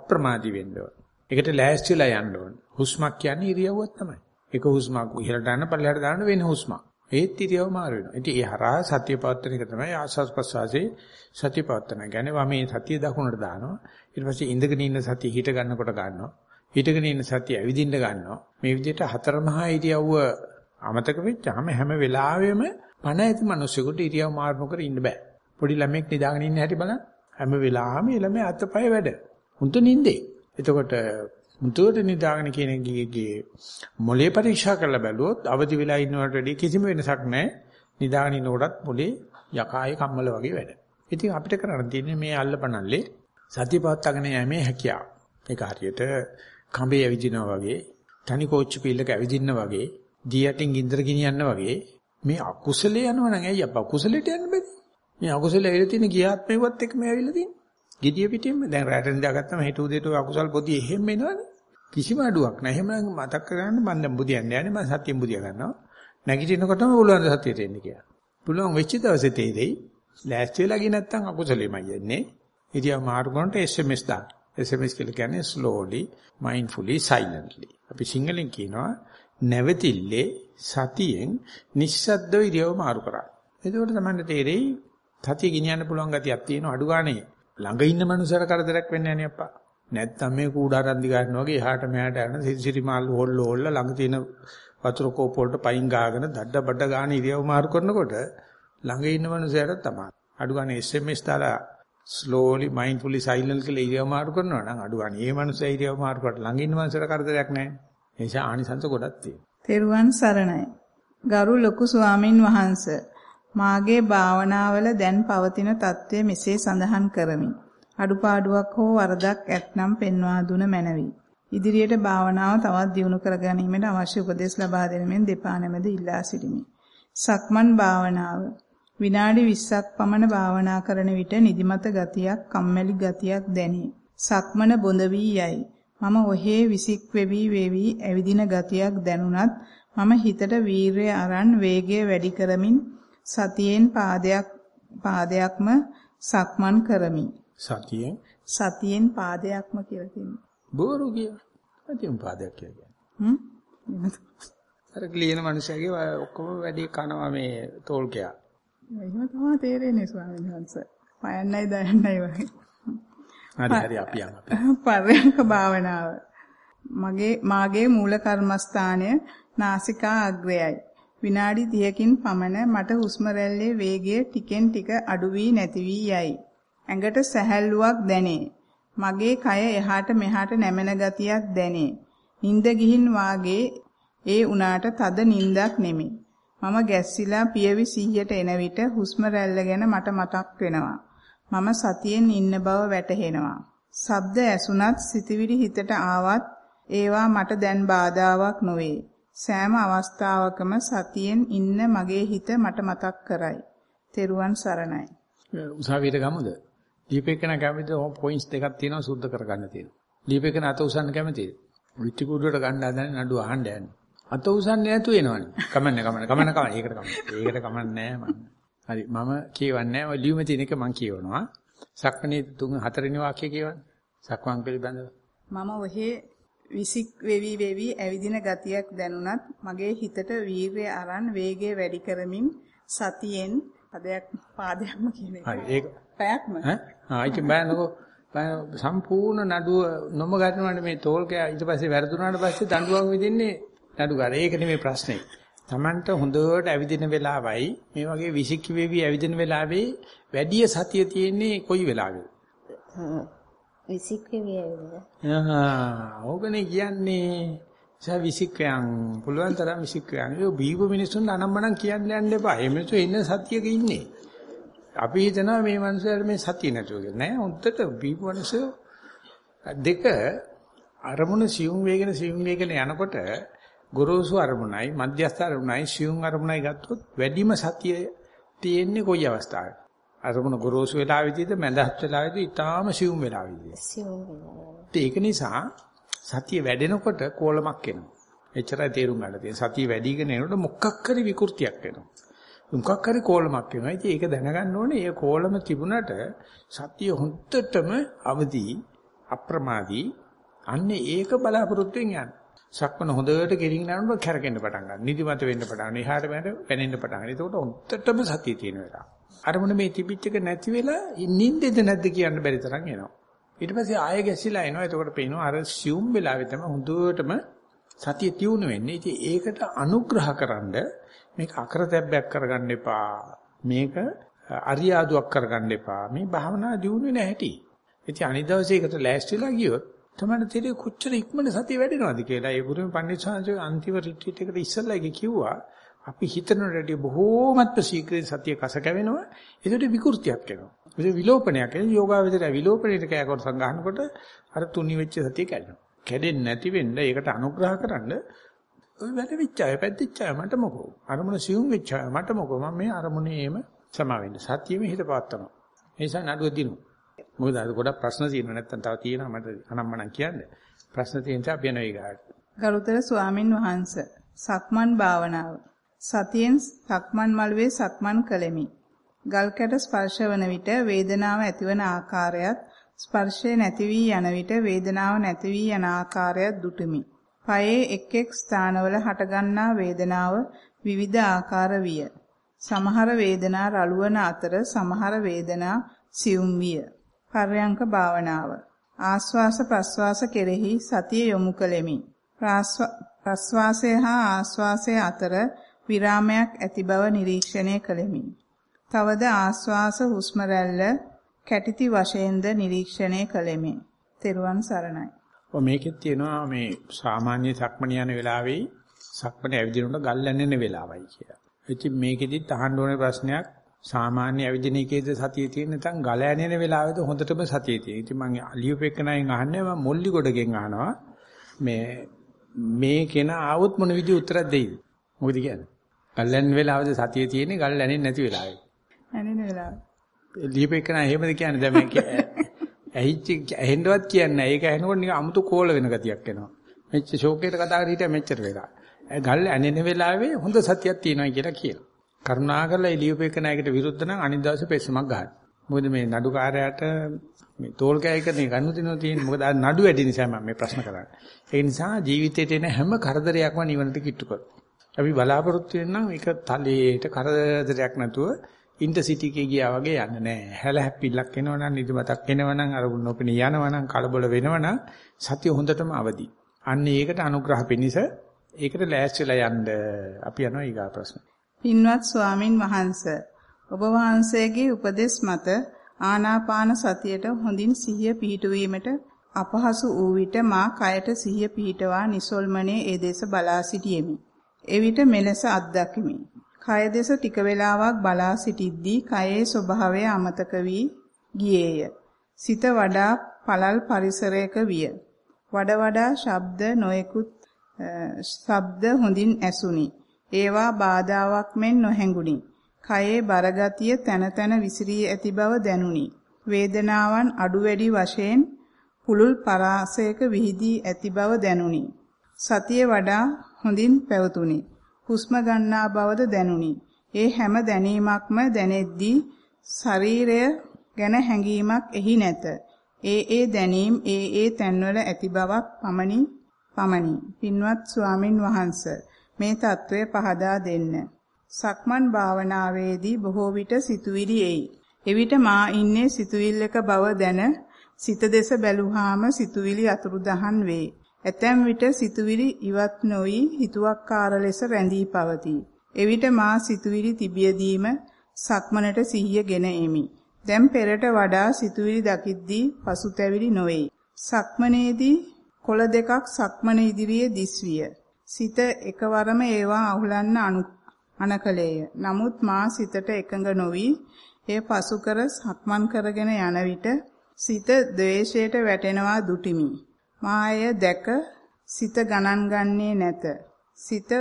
ප්‍රමාදි වෙන්න ඕන. ඒකට ලෑස්තිලා යන්න ඕන. හුස්මක් කියන්නේ ඉරියව්වක් තමයි. එක හුස්මක් ඉහළට දාන්න පල්ලෙහාට දාන්න වෙන හුස්මක්. ඒත් ඉරියව් මාරු වෙනවා. ඉතින් ඒ හරහා සතිය පවත්වන එක තමයි ආස්වාස් ප්‍රසවාසයේ සතිය පවත්වන. කියන්නේ වමේ සතිය දකුණට දානවා. ඊට පස්සේ ඉඳගෙන ඉන්න සතිය හිට ගන්නකොට ගන්නවා. හිටගෙන ඉන්න සතිය ඇවිදින්න ගන්නවා. මේ විදිහට හතර මහා ඉරියව්ව අමතක වෙච්චාම හැම වෙලාවෙම පණ ඇති මිනිස්සුන්ට ඉරියව් මාරු නොකර ඉන්න බෑ. පොඩි ළමෙක් නිදාගෙන ඉන්න හැටි බලන්න. හැම වෙලාවෙම ළමයා අතපය වැඩ. හුඳ නින්දේ. එතකොට මුතුවට නිදාගෙන කියන ගියේ මොලේ පරීක්ෂා කරලා බැලුවොත් අවදි වෙලා ඉන්නවට වැඩිය කිසිම වෙනසක් නැහැ. නිදාගෙන ඉන්නකොටත් මොලේ යකායේ කම්මල වගේ වැඩ. ඉතින් අපිට කරන්න තියෙන්නේ මේ අල්ලපනල්ලේ සතිය පවත්වාගෙන යෑමේ හැකියාව. ඒක හරියට කඹේ ඇවිදිනවා වගේ, තනි කෝච්චි පිල්ලක ඇවිදින්න වගේ, දියටින් ගින්දර ගෙනියන්න වගේ මේ අකුසලේ යනවා නම් ඇයි අප්පා කුසලෙට යන්න බැරි? මේ අකුසලේ ඇවිල්ලා තියෙන ගියාත්මේවත් එක්ක මේ ඇවිල්ලා තියෙන්නේ. Gediya පිටින්ම දැන් රැට නිදාගත්තම හෙට උදේට අකුසල් පොදි එහෙම එනවනේ. කිසිම අඩුවක් නැහැ. එහෙම මතක් කරගන්න මම දැන් බුදියන්නේ නැහැ. මම සතියෙන් බුදිය ගන්නවා. නැගිටිනකොටම පුළුවන් සතියට එන්න කියලා. පුළුවන් වෙච්ච දවසේ තේරෙයි. ලෑස්ති වෙලා ගියේ නැත්තම් අකුසලෙමයි යන්නේ. ඉතියා මාරු කරනට SMS දාන්න. SMS කියලා කියන්නේ slowly, mindfully, silently. අපි සිංහලෙන් කියනවා නැවතිල්ලේ සතියෙන් නිස්සද්දව ඉරියව මාරු කරා. එතකොට තමයි තේරෙයි සතිය ගෙනියන්න පුළුවන් ගතියක් තියෙන අඩු ගානේ ළඟ ඉන්න මනුස්සයර කරදරයක් වෙන්නේ නැහැ නේ අප්පා. නැත්තම් මේ කූඩාරන්දි ගන්න වගේ එහාට මෙහාට යන සිරිසිරි මාල් හොල්ල හොල්ල ළඟ තියෙන වතුර කෝප වලට පයින් ගාගෙන දඩ බඩ ගාන ඉරියව් මාරු කරනකොට ළඟ ඉන්න මනුස්සයරත් තමයි. අඩු ගානේ SMS දාලා slowly mindfully silent කියලා ඉරියව් මාරු කරනවා නම් අඩු ගානේ මේ මනුස්සයා ඉරියව් මාරු කරලා ළඟ ඉන්න මනුස්සයර කරදරයක් නැහැ. ඒ නිසා ආනිසංස ගොඩක් තියෙනවා. තෙරුවන් සරණයි. ගරු ලොකු ස්වාමින් වහන්සේ මාගේ භාවනාවල දැන් පවතින తත්වය මෙසේ සඳහන් කරමි. අඩුපාඩුවක් හෝ වරදක් ඇතනම් පෙන්වා දුන මැනවි. ඉදිරියට භාවනාව තවත් දියුණු කර ගැනීමට අවශ්‍ය උපදෙස් ලබා දෙන මෙන් දෙපා නැමෙද ඉල්ලා සිටිමි. සක්මන් භාවනාව විනාඩි 20ක් පමණ භාවනා කරන විට නිදිමත ගතියක්, කම්මැලි ගතියක් දැනේ. සක්මන බොඳ වී යයි. මම ඔහේ විසික් වෙවි වෙවි ඇවිදින ගතියක් දැනුණත් මම හිතට වීරය අරන් වේගය වැඩි කරමින් සතියෙන් පාදයක් පාදයක්ම සක්මන් කරමි. සතියෙන් සතියෙන් පාදයක්ම කියලා කියනවා. බෝරු කිය. සතියෙන් පාදයක් කියලා හ්ම්? අර ක්ලියන මිනිස්සගේ ඔක්කොම වැඩි කනවා මේ තෝල්කයා. එහෙම තමයි තේරෙන්නේ ස්වාමීන් වහන්සේ. පයන්නයි දයන්නයි වගේ. හරි හරි අපි යමු. පරයන්ක භාවනාව. මගේ මාගේ මූල කර්මස්ථානය නාසිකා අග්‍රයයි. විනාඩි 30කින් පමණ මට හුස්ම රැල්ලේ වේගය ටිකෙන් ටික අඩු වී නැති වී යයි. ඇඟට සැහැල්ලුවක් දැනේ. මගේ කය එහාට මෙහාට නැමෙන ගතියක් දැනේ. නිින්ද ගිහින් වාගේ ඒ උනාට තද නිින්දක් නෙමෙයි. මම ගැස්සිලා පියවි 100ට එන විට හුස්ම රැල්ල ගැන මට මතක් වෙනවා. මම සතියෙන් ඉන්න බව වැටහෙනවා. ශබ්ද ඇසුණත් සිතවිලි හිතට ආවත් ඒවා මට දැන් බාධාවක් නොවේ. සෑම අවස්ථාවකම සතියෙන් ඉන්න මගේ හිත මට මතක් කරයි. තෙරුවන් සරණයි. උසාවියට ගමුද? දීපේකන කැමතිද පොයින්ට්ස් දෙකක් තියෙනවා සුද්ධ කරගන්න තියෙනවා. දීපේකන අත උසන්න කැමතිද? විත්ති කුඩුවට ගන්න හදන නඩුව අහන්න යන්නේ. අත උසන්නේ නැතු වෙනවනේ. කමන්නේ කමන්නේ කමන්න කමන්න. ඒකට කමන්නේ. ඒකට කමන්නේ නැහැ මම. හරි මම කියවන්නේ ඔය ලියුමේ තියෙන එක මම කියවනවා. සක්මණේ තුන් හතරවෙනි වාක්‍යය කියවන්න. සක්මන් පිළිබඳව. මම ඔහේ විසික් වෙවි වෙවි ඇවිදින ගතියක් දැනුණත් මගේ හිතට වීරය අරන් වේගය වැඩි කරමින් සතියෙන් පදයක් පාදයක්ම කියන එක. හරි ඒක පැයක්ම. ඈ? ආ ඒක බෑනකෝ සම්පූර්ණ නඩුව නොම ගන්නවනේ මේ තෝල්කයා ඊට පස්සේ වැරදුනාට පස්සේ දඬුවම් විදින්නේ නඩුකාර. ඒක නෙමෙයි ප්‍රශ්නේ. Tamanට හොඳට ඇවිදින වෙලාවයි මේ වගේ විසිකි වෙවි ඇවිදින වෙලාවේ වැඩි සතිය තියෙන්නේ කොයි වෙලාවෙද? විසික් වෙවි ඇවිදින. ආ, ඕකනේ කියන්නේ. සා විසික්යන් පුළුවන් තරම් විසික්යන්. ඒ බීව මිනිස්සුන් අනම්මනම් කියන්න යන්න එපා. මේ මිනිස්සු ඉන්න සතියක ඉන්නේ. අපි හිතනවා මේ මනුස්සයාට මේ සතිය නැතුව කියලා. නෑ හොද්දට බීපු මනුස්සය දෙක අරමුණ සියුම් වේගෙන සියුම් වේගෙන යනකොට ගොරෝසු අරමුණයි මධ්‍යස්ථ අරමුණයි සියුම් අරමුණයි ගත්තොත් වැඩිම සතිය තියෙන්නේ කොයි අවස්ථාවකද? අරමුණ ගොරෝසු වෙලාවෙදීද මැදහත් වෙලාවෙදීද ඊටාම සියුම් වෙලාවෙදීද? සියුම් වෙනවා. ඒක නිසා සතිය වැඩෙනකොට කෝලමක් එනවා. එච්චරයි තේරුම් ගන්න තියෙන්නේ. සතිය වැඩිගෙන එනකොට මොකක් හරි විකෘතියක් වෙනවා. මොකක් හරි කෝලමක් වෙනවා. ඉතින් ඒක දැනගන්න ඕනේ. ඒ කෝලම තිබුණට සතිය හොන්දටම අවදි අප්‍රමාදී අන්නේ ඒක බලාපොරොත්තුෙන් යන්න. සක්මන හොඳට ගෙලින් යනකොට කැරකෙන්න පටන් ගන්නවා. නිදිමත වෙන්න පටන් ගන්නවා. එහාට මෙහාට වෙනෙන්න පටන් ගන්නවා. ඒකට හොන්දටම සතිය තියෙන වෙලාව. අරමුණ මේ තිබිච්ච එක නැති වෙලා නිින්දෙද නැද්ද කියන්න බැරි තරම් එනවා. ඊට පස්සේ ආයෙ ගැසිලා එනවා. එතකොට පේනවා අර සියුම් වෙලාවේ තමයි හොඳටම සතිය තියුණු වෙන්නේ. ඉතින් ඒකට අනුග්‍රහකරනද මේක අකරතැබ්බයක් කරගන්න එපා. මේක අරියාදුවක් කරගන්න එපා. මේ භාවනා දියුණු වෙන්නේ නැහැටි. ඉතින් අනිත් දවසේ ඒකට ලෑස්තිලා ගියොත් තමයි තේරෙන්නේ කොච්චර ඉක්මනට සතිය වැඩෙනවද කියලා. ඒ ගුරුම පණ්ඩිත සාංශේ අන්තිම රිට්‍රීට් එකට ඉස්සෙල්ලා ඒක කිව්වා. අපි හිතනට වැඩිය බොහෝමත්ම ශීඝ්‍රයෙන් සතිය කස කැවෙනවා. ඒකට විකෘතියක් එනවා. ඒක විලෝපනයක්. ඒ යෝගාවචරය විලෝපණයට කෑකොට සංගහනකොට අර තුනි වෙච්ච සතිය කැඩෙනවා. කැඩෙන්නේ නැති වෙන්න ඒකට අනුග්‍රහ කරන්න ඔය වැඩ වෙච්ච අය පැද්දිච්ච අය මට මොකෝ අරමුණ සියුම් වෙච්ච අය මට මොකෝ මම මේ අරමුණේම සමා වෙන්න සතියෙම හිත පවත්නවා ඒ නිසා නඩුව දිනු මොකද අද ගොඩක් ප්‍රශ්න තියෙනවා නැත්තම් තව තියෙනවා මට අනම්මනම් කියන්න ප්‍රශ්න තියෙන නිසා අපි යනවා ඊගාට ගරුතර ස්වාමින් වහන්සේ සක්මන් භාවනාව සතියෙන් සක්මන් මළුවේ සක්මන් කළෙමි ගල් කැට ස්පර්ශ වන විට වේදනාව ඇතිවන ආකාරයත් ස්පර්ශය නැති වී යන විට වේදනාව නැති වී යන ආකාරයත් දුටුමි. පයේ එක් එක් ස්ථානවල හටගන්නා වේදනාව විවිධ ආකාර විය. සමහර වේදනා රළුවන අතර සමහර වේදනා සියුම් විය. පර්යංක භාවනාව. ආස්වාස ප්‍රස්වාස කෙරෙහි සතිය යොමු කළෙමි. ප්‍රස්වාසය හා ආස්වාසය අතර විරාමයක් ඇති බව නිරීක්ෂණය කළෙමි. තවද ආස්වාස හුස්ම රැල්ල කැටිති වශයෙන්ද නිරීක්ෂණය කළෙමි. තෙරුවන් සරණයි. ඔ මේකෙත් තියෙනවා මේ සාමාන්‍ය සක්මණ යන වෙලාවෙයි සක්මණ ඇවිදිනකොට ගල් ඇනෙන වෙලාවයි කියලා. ඉතින් මේකෙදිත් අහන්න ඕනේ ප්‍රශ්නයක් සාමාන්‍ය ඇවිදින එකේද සතිය තියෙන නැත්නම් ගල ඇනෙන වෙලාවෙද හොඳටම සතිය තියෙන. ඉතින් මම අලියුපෙක්කනයින් අහන්නේ මම මොල්ලි ගොඩගෙන් අහනවා මේ මේ කෙන ආවොත් මොන විදිහ උත්තරයක් දෙයිද? මොකද කියන්නේ? ගල් ඇනෙන වෙලාවද සතිය තියෙන්නේ ගල් ඇනෙන්නේ නැති වෙලාවේ. ඇනෙන වෙලාවේ. ලියපෙකන එහෙමද කියන්නේ දැන් මේ ඇහිච්ච ඇහෙන්නවත් කියන්නේ ඒක ඇහෙනකොට නිකන් අමුතු කෝල වෙන ගතියක් එනවා. මෙච්ච ෂෝකේට කතා කර හිටියා මෙච්චර වෙලා. ගල් ඇනෙන වෙලාවේ හොඳ සතියක් තියෙනවා කියලා කියනවා. කරුණාකරලා ලියපෙකනයකට විරුද්ධ නම් අනිත් දවසේ පෙස්සමක් ගන්න. මොකද මේ නඩුකාරයාට මේ තෝල් කෑයකනේ ගන්නු දිනෝ තියෙන්නේ. මොකද අර නඩු වැඩි නිසා මම මේ ප්‍රශ්න කරන්නේ. ඒ නිසා ජීවිතේට එන හැම කරදරයක්ම නිවනට කිට්ටු කරනවා. අපි බලාපොරොත්තු වෙනනම් ඒක තලයේට කරදරයක් නැතුව ඉන්ටර්සිටි එකේ ගියා වගේ යන්නේ නැහැ. හැල හැප්පිල්ලක් එනවනම් නිදිමතක් එනවනම් අර නොපෙන යනවනම් කලබල වෙනවනම් සතිය හොඳටම අවදි. අන්න ඒකට අනුග්‍රහ පිණිස ඒකට ලෑස්තිලා යන්න අපි යනවා ඊගා ප්‍රශ්න. පින්වත් ස්වාමින් වහන්සේ ඔබ වහන්සේගේ උපදෙස් මත ආනාපාන සතියට හොඳින් සිහිය පිහිටුවීමට අපහසු වූ විට මා කයට සිහිය පිහිටවා නිසල්මනේ ඒ දෙස බලා සිටියෙමි. එවිට මෙලෙස අත්දැකිමි. කය දෙස ටික වේලාවක් බලා සිටිද්දී කයේ ස්වභාවය අමතක වී ගියේය. සිත වඩා පළල් පරිසරයක විය. වඩ වඩා ශබ්ද නොයෙකුත් ශබ්ද හොඳින් ඇසුනි. ඒවා බාධාවක් මෙන් නොහැඟුනි. කයේ බරගතිය තන තන විසිරී ඇති බව දැනුනි. වේදනාවන් අඩු වැඩි වශයෙන් පුළුල් පරාසයක විහිදී ඇති බව දැනුනි. සතිය වඩා හොඳින් පැවතුනි. හුස්ම ගන්නා බවද දැනුනි. ඒ හැම දැනීමක්ම දැනෙද්දී ශරීරය ගැන හැඟීමක් එහි නැත. ඒ ඒ දැනීම් ඒ ඒ තැන්වල ඇති බවක් පමණි පමණි. පින්වත් ස්වාමින් වහන්සේ මේ తත්වය පහදා දෙන්න. සක්මන් භාවනාවේදී බොහෝ විට සිතුවිලි එයි. එවිට මා ඉන්නේ සිතුවිල්ලක බව දැන සිත දෙස බැලුවාම සිතුවිලි අතුරුදහන් වේ. ඇතැම් විට සිතුවිලි ඉවත් නොවි හිතුවක්කාර ලෙස රැඳී පවතී. එවිට මා සිතුවිලි තිබියදීම සක්මනට සිහියගෙන එමි. දැන් පෙරට වඩා සිතුවිලි දකිද්දී පසුතැවිලි නොවේ. සක්මනේදී කොළ දෙකක් සක්මන ඉදිරියේ දිස්විය. සිත එකවරම ඒවා අහුලන්න අනකලේය. නමුත් මා සිතට එකඟ නොවි එය පසු කර සක්මන් කරගෙන යන විට සිත ද්වේෂයට වැටෙනවා දුටිමි. මාය දැක සිත ගණන් ගන්නේ නැත. සිත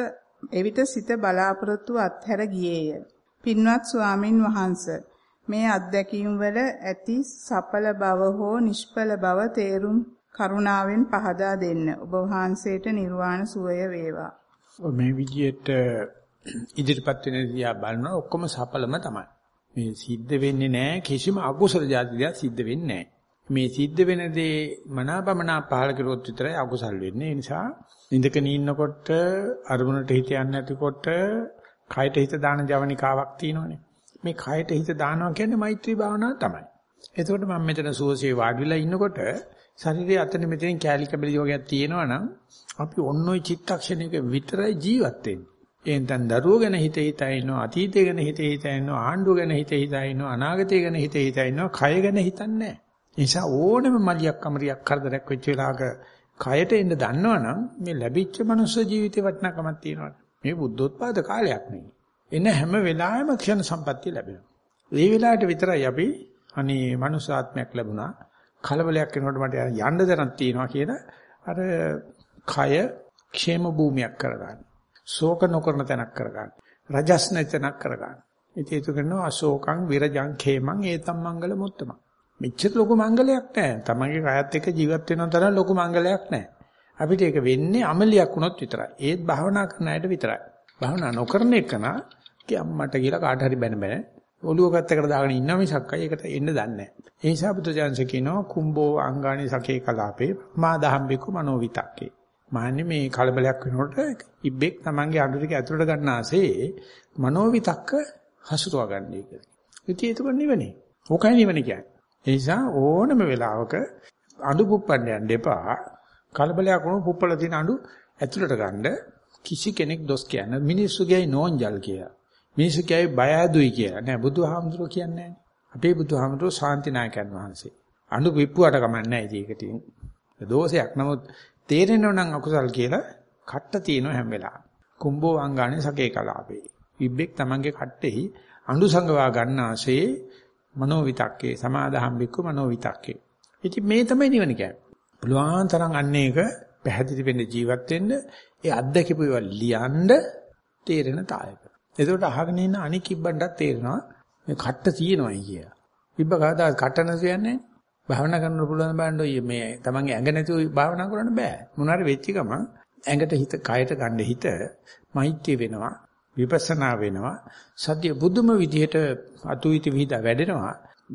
එවිට සිත බලාපොරොත්තු අත්හැර ගියේය. පින්වත් ස්වාමින් වහන්සේ මේ අත්දැකීම් වල ඇති සඵල බව හෝ නිෂ්ඵල බව තේරුම් කරුණාවෙන් පහදා දෙන්න. ඔබ වහන්සේට නිර්වාණ සුවය වේවා. මේ විදියට ඉදිරිපත් වෙන දියා බලනවා ඔක්කොම සඵලම තමයි. මේ සිද්ධ වෙන්නේ නැහැ කිසිම අකුසල જાති දෙයක් සිද්ධ වෙන්නේ නැහැ. මේ සිද්ධ වෙන දේ මනාපමනා පහල කළොත් විතරයි අකුසල් වෙන්නේ. ඒ නිසා ඉඳගෙන ඉන්නකොට අරමුණට හිත යන්නේ නැතිකොට කයට හිත දාන ජවනිකාවක් තියෙනවනේ. මේ කයට හිත දානවා කියන්නේ මෛත්‍රී භාවනාව තමයි. එතකොට මම මෙතන සුවසේ වාඩිලා ඉන්නකොට ශරීරයේ අතන මෙතෙන් කැලි කැබලි වගේක් තියෙනවා නම් අපි ඔන්න ඔය චිත්තක්ෂණයක විතරයි ජීවත් වෙන්නේ. එහෙනම් දරුවෝ ගැන හිත හිතා ඉන්නවා අතීතය ගැන හිත හිතා ඉන්නවා ආණ්ඩුව ගැන හිත හිතා ඉන්නවා අනාගතය ගැන හිත හිතා ඉන්නවා කය ගැන හිතන්නේ නැහැ. ඒ නිසා ඕනෙම මලියක් අමරියක් කරදරයක් වෙච්ච වෙලාවක කයට එන්න දන්නවනම් මේ ලැබිච්ච මනුස්ස ජීවිතේ වටිනාකමක් තියෙනවා. මේ බුද්ධෝත්පාද කාලයක් නෙවෙයි. එන හැම වෙලාවෙම ක්ෂණ සම්පත්තිය ලැබෙනවා. ඒ වෙලාවට විතරයි අපි අනේ මනුසාත්මයක් ලැබුණා කලබලයක් වෙනකොට මට යන්න දරක් තියෙනවා කියලා අර කය ക്ഷേම භූමියක් කරගන්න. ශෝක නොකරන තැනක් කරගන්න. රජස් නැතනක් කරගන්න. ඉතින් ඒක කරනවා අශෝකං විරජං ඛේමං ඒතම් මංගල මුත්තම. මෙච්චර ලොකු මංගලයක් නැහැ. තමන්ගේ කයත් එක්ක ජීවත් වෙන තරම් ලොකු මංගලයක් නැහැ. අපිට ඒක වෙන්නේ අමලියක් වුණොත් විතරයි. ඒත් භාවනා කරන අයට විතරයි. භාවනා නොකරන එකනා අම්මට කියලා කාට හරි බැන බැන ඔළුව පැත්තකට දාගෙන ඉන්න මිසක්කයි ඒකට එන්න දන්නේ නැහැ. ඒ නිසා බුදුජානක කියනවා කුම්බෝ අංගානි සකේ කලාපේ මා දහම්බිකු මනෝවිතක්කේ. මාන්නේ මේ කලබලයක් වෙනකොට ඉබ්බෙක් Tamange අඬු ටික ඇතුළට ගන්න ආසේ මනෝවිතක්ක හසුරුවා ගන්නයි කියලා. ඉතින් ඒක නිවනේ. ඕකයි නිවන කියන්නේ. ඒ නිසා ඕනම වෙලාවක අඬු පුප්පන්න යන්න එපා. කලබලයක් වුණොත් පුප්පල තියෙන අඬු ඇතුළට ගන්න කිසි කෙනෙක් දොස් කියන්නේ මිනිස්සු කියයි නෝන්ජල් කියලා. මිනිස්සු කියයි බය ඇදුයි කියලා. නෑ බුදුහාමුදුරුවෝ කියන්නේ නෑ. අපේ බුදුහාමුදුරුවෝ ශාන්තිනායකයන් වහන්සේ. අඬු පිප්පුවට කමන්නේ නෑ ඒකට. දෝෂයක්. නමුත් තේරෙනව නම් අකුසල් කියලා කට්ට තියෙනව හැම වෙලාවෙම. කුම්බෝ අංගානේ සකේ කලාපේ. ඉබ්බෙක් Tamange කට්ටෙහි අඬු සංගවා ගන්නාසේ මනෝ විතක්කේ සමාදහම් බික්කු මනෝ විතක්කේ. ඉතින් මේ තමයි නිවන කියන්නේ. පුළුවන් තරම් අන්න ඒක පැහැදිලි වෙන්න ජීවත් වෙන්න ඒ අත්දැකපු ඒවා ලියන්න තේරෙන තායක. එතකොට අහගෙන ඉන්න අනික් ඉබ්බන්ටත් තේරෙනවා මේ කට්ට තියෙනවායි කිය. ඉබ්බ කවදා කට්ට නැතිවන්නේ භාවනා කරන්න පුළුවන් බෑන්ඩ ඔය මේ තමන්ගේ ඇඟ නැතුව භාවනා කරන්න බෑ. මොනාරි වෙච්ච ගමන් ඇඟට හිත කයට ගන්න හිත මෛත්‍රිය වෙනවා විපස්සනා වෙනවා. සතිය බුදුම විදිහට අතුයිති විහිදා වැඩෙනවා.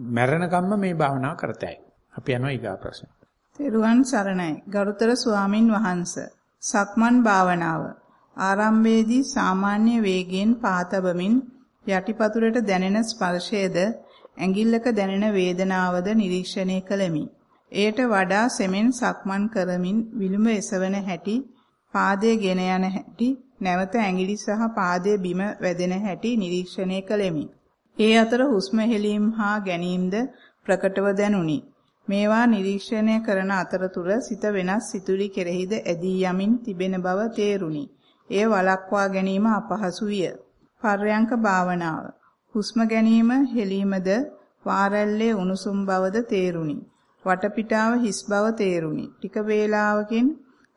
මරණ කම්ම මේ භාවනාව කරතයි. අපි යනවා ඊගා ප්‍රශ්න. තෙරුවන් සරණයි. ගරුතර ස්වාමින් වහන්සේ. සක්මන් භාවනාව. ආරම්භයේදී සාමාන්‍ය වේගයෙන් පාතබමින් යටිපතුලට දැනෙන ස්පර්ශයේද ඇඟිල්ලක දැනෙන වේදනාවද නිරීක්ෂණය කළෙමි. එයට වඩා සෙමෙන් සක්මන් කරමින් විලුඹ එසවන හැටි, පාදයේ ගෙන යන හැටි, නැවත ඇඟිලි සහ පාදයේ බිම වැදෙන හැටි නිරීක්ෂණය කළෙමි. ඒ අතර හුස්ම හෙලීම් හා ගැනීමද ප්‍රකටව දැනුනි. මේවා නිරීක්ෂණය කරන අතරතුර සිත වෙනස් සිතුවිලි කෙරෙහිද ඇදී යමින් තිබෙන බව තේරුණි. එය වළක්වා ගැනීම අපහසු විය. පර්යංක භාවනාව. හුස්ම ගැනීම හෙලීමද වාරැල්ලේ උණුසුම් බවද තේරුණි. වටපිටාව හිස් බව තේරුණි. ටික වේලාවකින්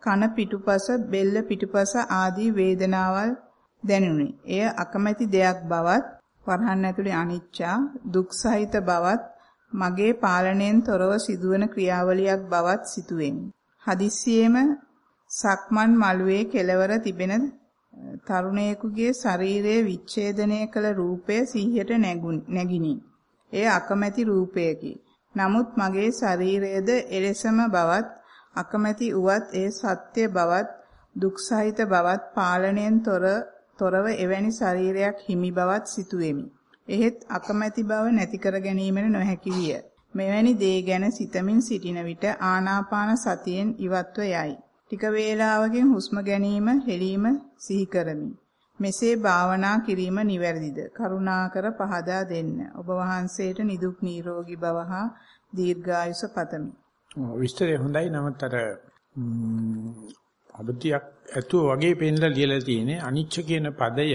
කන පිටුපස, බෙල්ල පිටුපස ආදී වේදනාවල් දැනුනි. එය අකමැති දෙයක් බවත්, වරහන් ඇතුලේ අනිච්චා, දුක් සහිත බවත්, මගේ පාලනයෙන් තොරව සිදුවන ක්‍රියාවලියක් බවත් සිතුවෙමි. හදිස්සියෙම සක්මන් මළුවේ කෙළවර තිබෙන තරුණයෙකුගේ ශරීරයේ විච්ඡේදනය කළ රූපය සිහියට නැගිනි. එය අකමැති රූපයකි. නමුත් මගේ ශරීරයේද එලෙසම බවත් අකමැති උවත් ඒ සත්‍ය බවත් දුක් සහිත බවත් පාලනයෙන් තොර තොරව එවැනි ශරීරයක් හිමි බවත් සිතුවෙමි. එහෙත් අකමැති බව නැති කර ගැනීමට නොහැකි විය. මෙවැනි දේ ගැන සිතමින් සිටින විට ආනාපාන සතියෙන් ඉවත්ව යයි. ටික වේලාවකින් හුස්ම ගැනීම හෙලීම සිහි කරමි. මෙසේ භාවනා කිරීම නිවැරදිද? කරුණාකර පහදා දෙන්න. ඔබ වහන්සේට නිදුක් නිරෝගී භව හා දීර්ඝායුෂ පතමි. විස්තරය හොඳයි නමුත් අර අබතියක් ඇතුව වගේ පෙන්ලා ලියලා තියෙන්නේ අනිච්ච කියන පදය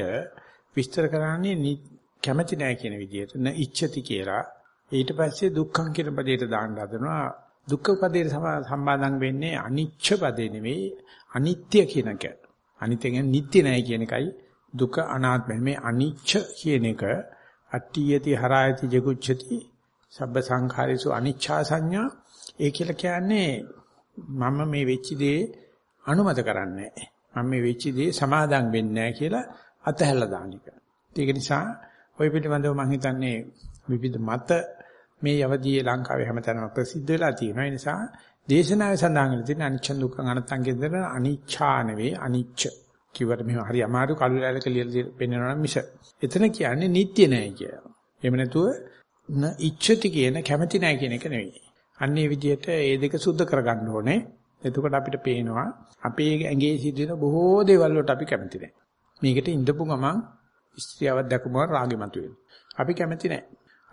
විස්තර කරන්නේ කැමැති නැහැ කියන විදිහට න ඉච්ඡති කියලා ඊට පස්සේ දුක්ඛං කියන පදයට දාන්න හදනවා දුක්ඛ පදයට සම්බන්ධම් වෙන්නේ අනිච්ච පදේ නෙවෙයි අනිත්‍ය කියන එක. අනිත්‍ය කියන්නේ නිට්ටය නැහැ කියන එකයි දුක අනාත්මයි. මේ අනිච්ච කියන එක අට්ඨියති හරායති ජගුච්ඡති සබ්බ සංඛාරේසු අනිච්ඡා සංඥා ඒ කියලා කියන්නේ මම මේ වෙච්ච දේ අනුමත කරන්නේ මම මේ වෙච්ච දේ සමාදම් වෙන්නේ නැහැ කියලා අතහැරලා දාන එක. ඒක නිසා ওই පිළිබඳව මම හිතන්නේ විවිධ මත මේ යවදී ලංකාවේ හැමතැනම ප්‍රසිද්ධ වෙලා තියෙනවා. ඒ නිසා දේශනාවේ සඳහන් වෙලා තියෙන අනිච්ච දුක්ඛ අනත්තං කියන දේ අනිච්ඡා නෙවෙයි අනිච්ච. කිව්වට මෙහෙම හරි අමාරු කළු ලෑල්ලක ලියලා පෙන්නනවා නම් මිස. එතන කියන්නේ නිට්ටය නෑ කියලා. එහෙම නැතුව න ඉච්ඡති කියන කැමැති නෑ කියන එක නෙවෙයි. අන්නේ විදිහට ඒ දෙක සුද්ධ කරගන්න ඕනේ. එතකොට අපිට පේනවා අපේ ඇඟේ සිදුවෙන බොහෝ දේවල් වලට අපි කැමති නෑ. මේකට ඉඳපු ගමන් ස්ත්‍රියවක් දැකපුවම රාගෙ මතුවෙනවා. අපි කැමති නෑ.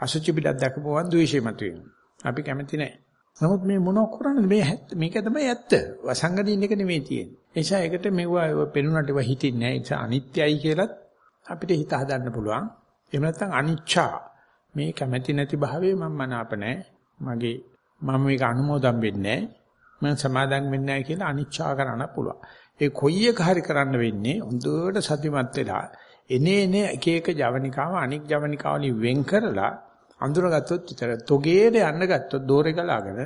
අසුචි පිටක් දැකපුවම ද්වේෂෙ මතුවෙනවා. අපි කැමති නෑ. නමුත් මේ මොනව කරන්නේ මේ මේක තමයි ඇත්ත. වසංගදින්න එක නෙමෙයි තියෙන්නේ. ඒ නිසා ඒකට මෙවුවා පෙනුනට ඒවා හිතින්නේ නැහැ. ඒ නිසා අනිත්‍යයි කියලත් අපිට හිත හදන්න පුළුවන්. එහෙම නැත්නම් අනිච්චා මේ කැමැති නැති භාවයේ මම මනාප නැහැ. මගේ මම මේක අනුමෝදම් වෙන්නේ නැහැ. මම සමාදම් වෙන්නේ නැහැ කියලා අනිච්චා කරන්න පුළුවන්. ඒ කොයි එක හරි කරන්න වෙන්නේ හොඳට සතිමත් වෙලා එනේ එනේ එක එක ජවනිකාව අනික් ජවනිකාවලින් වෙන් කරලා අඳුරගත්තොත් විතර තොගේට යන්න ගත්තොත් දෝරේ ගලාගෙන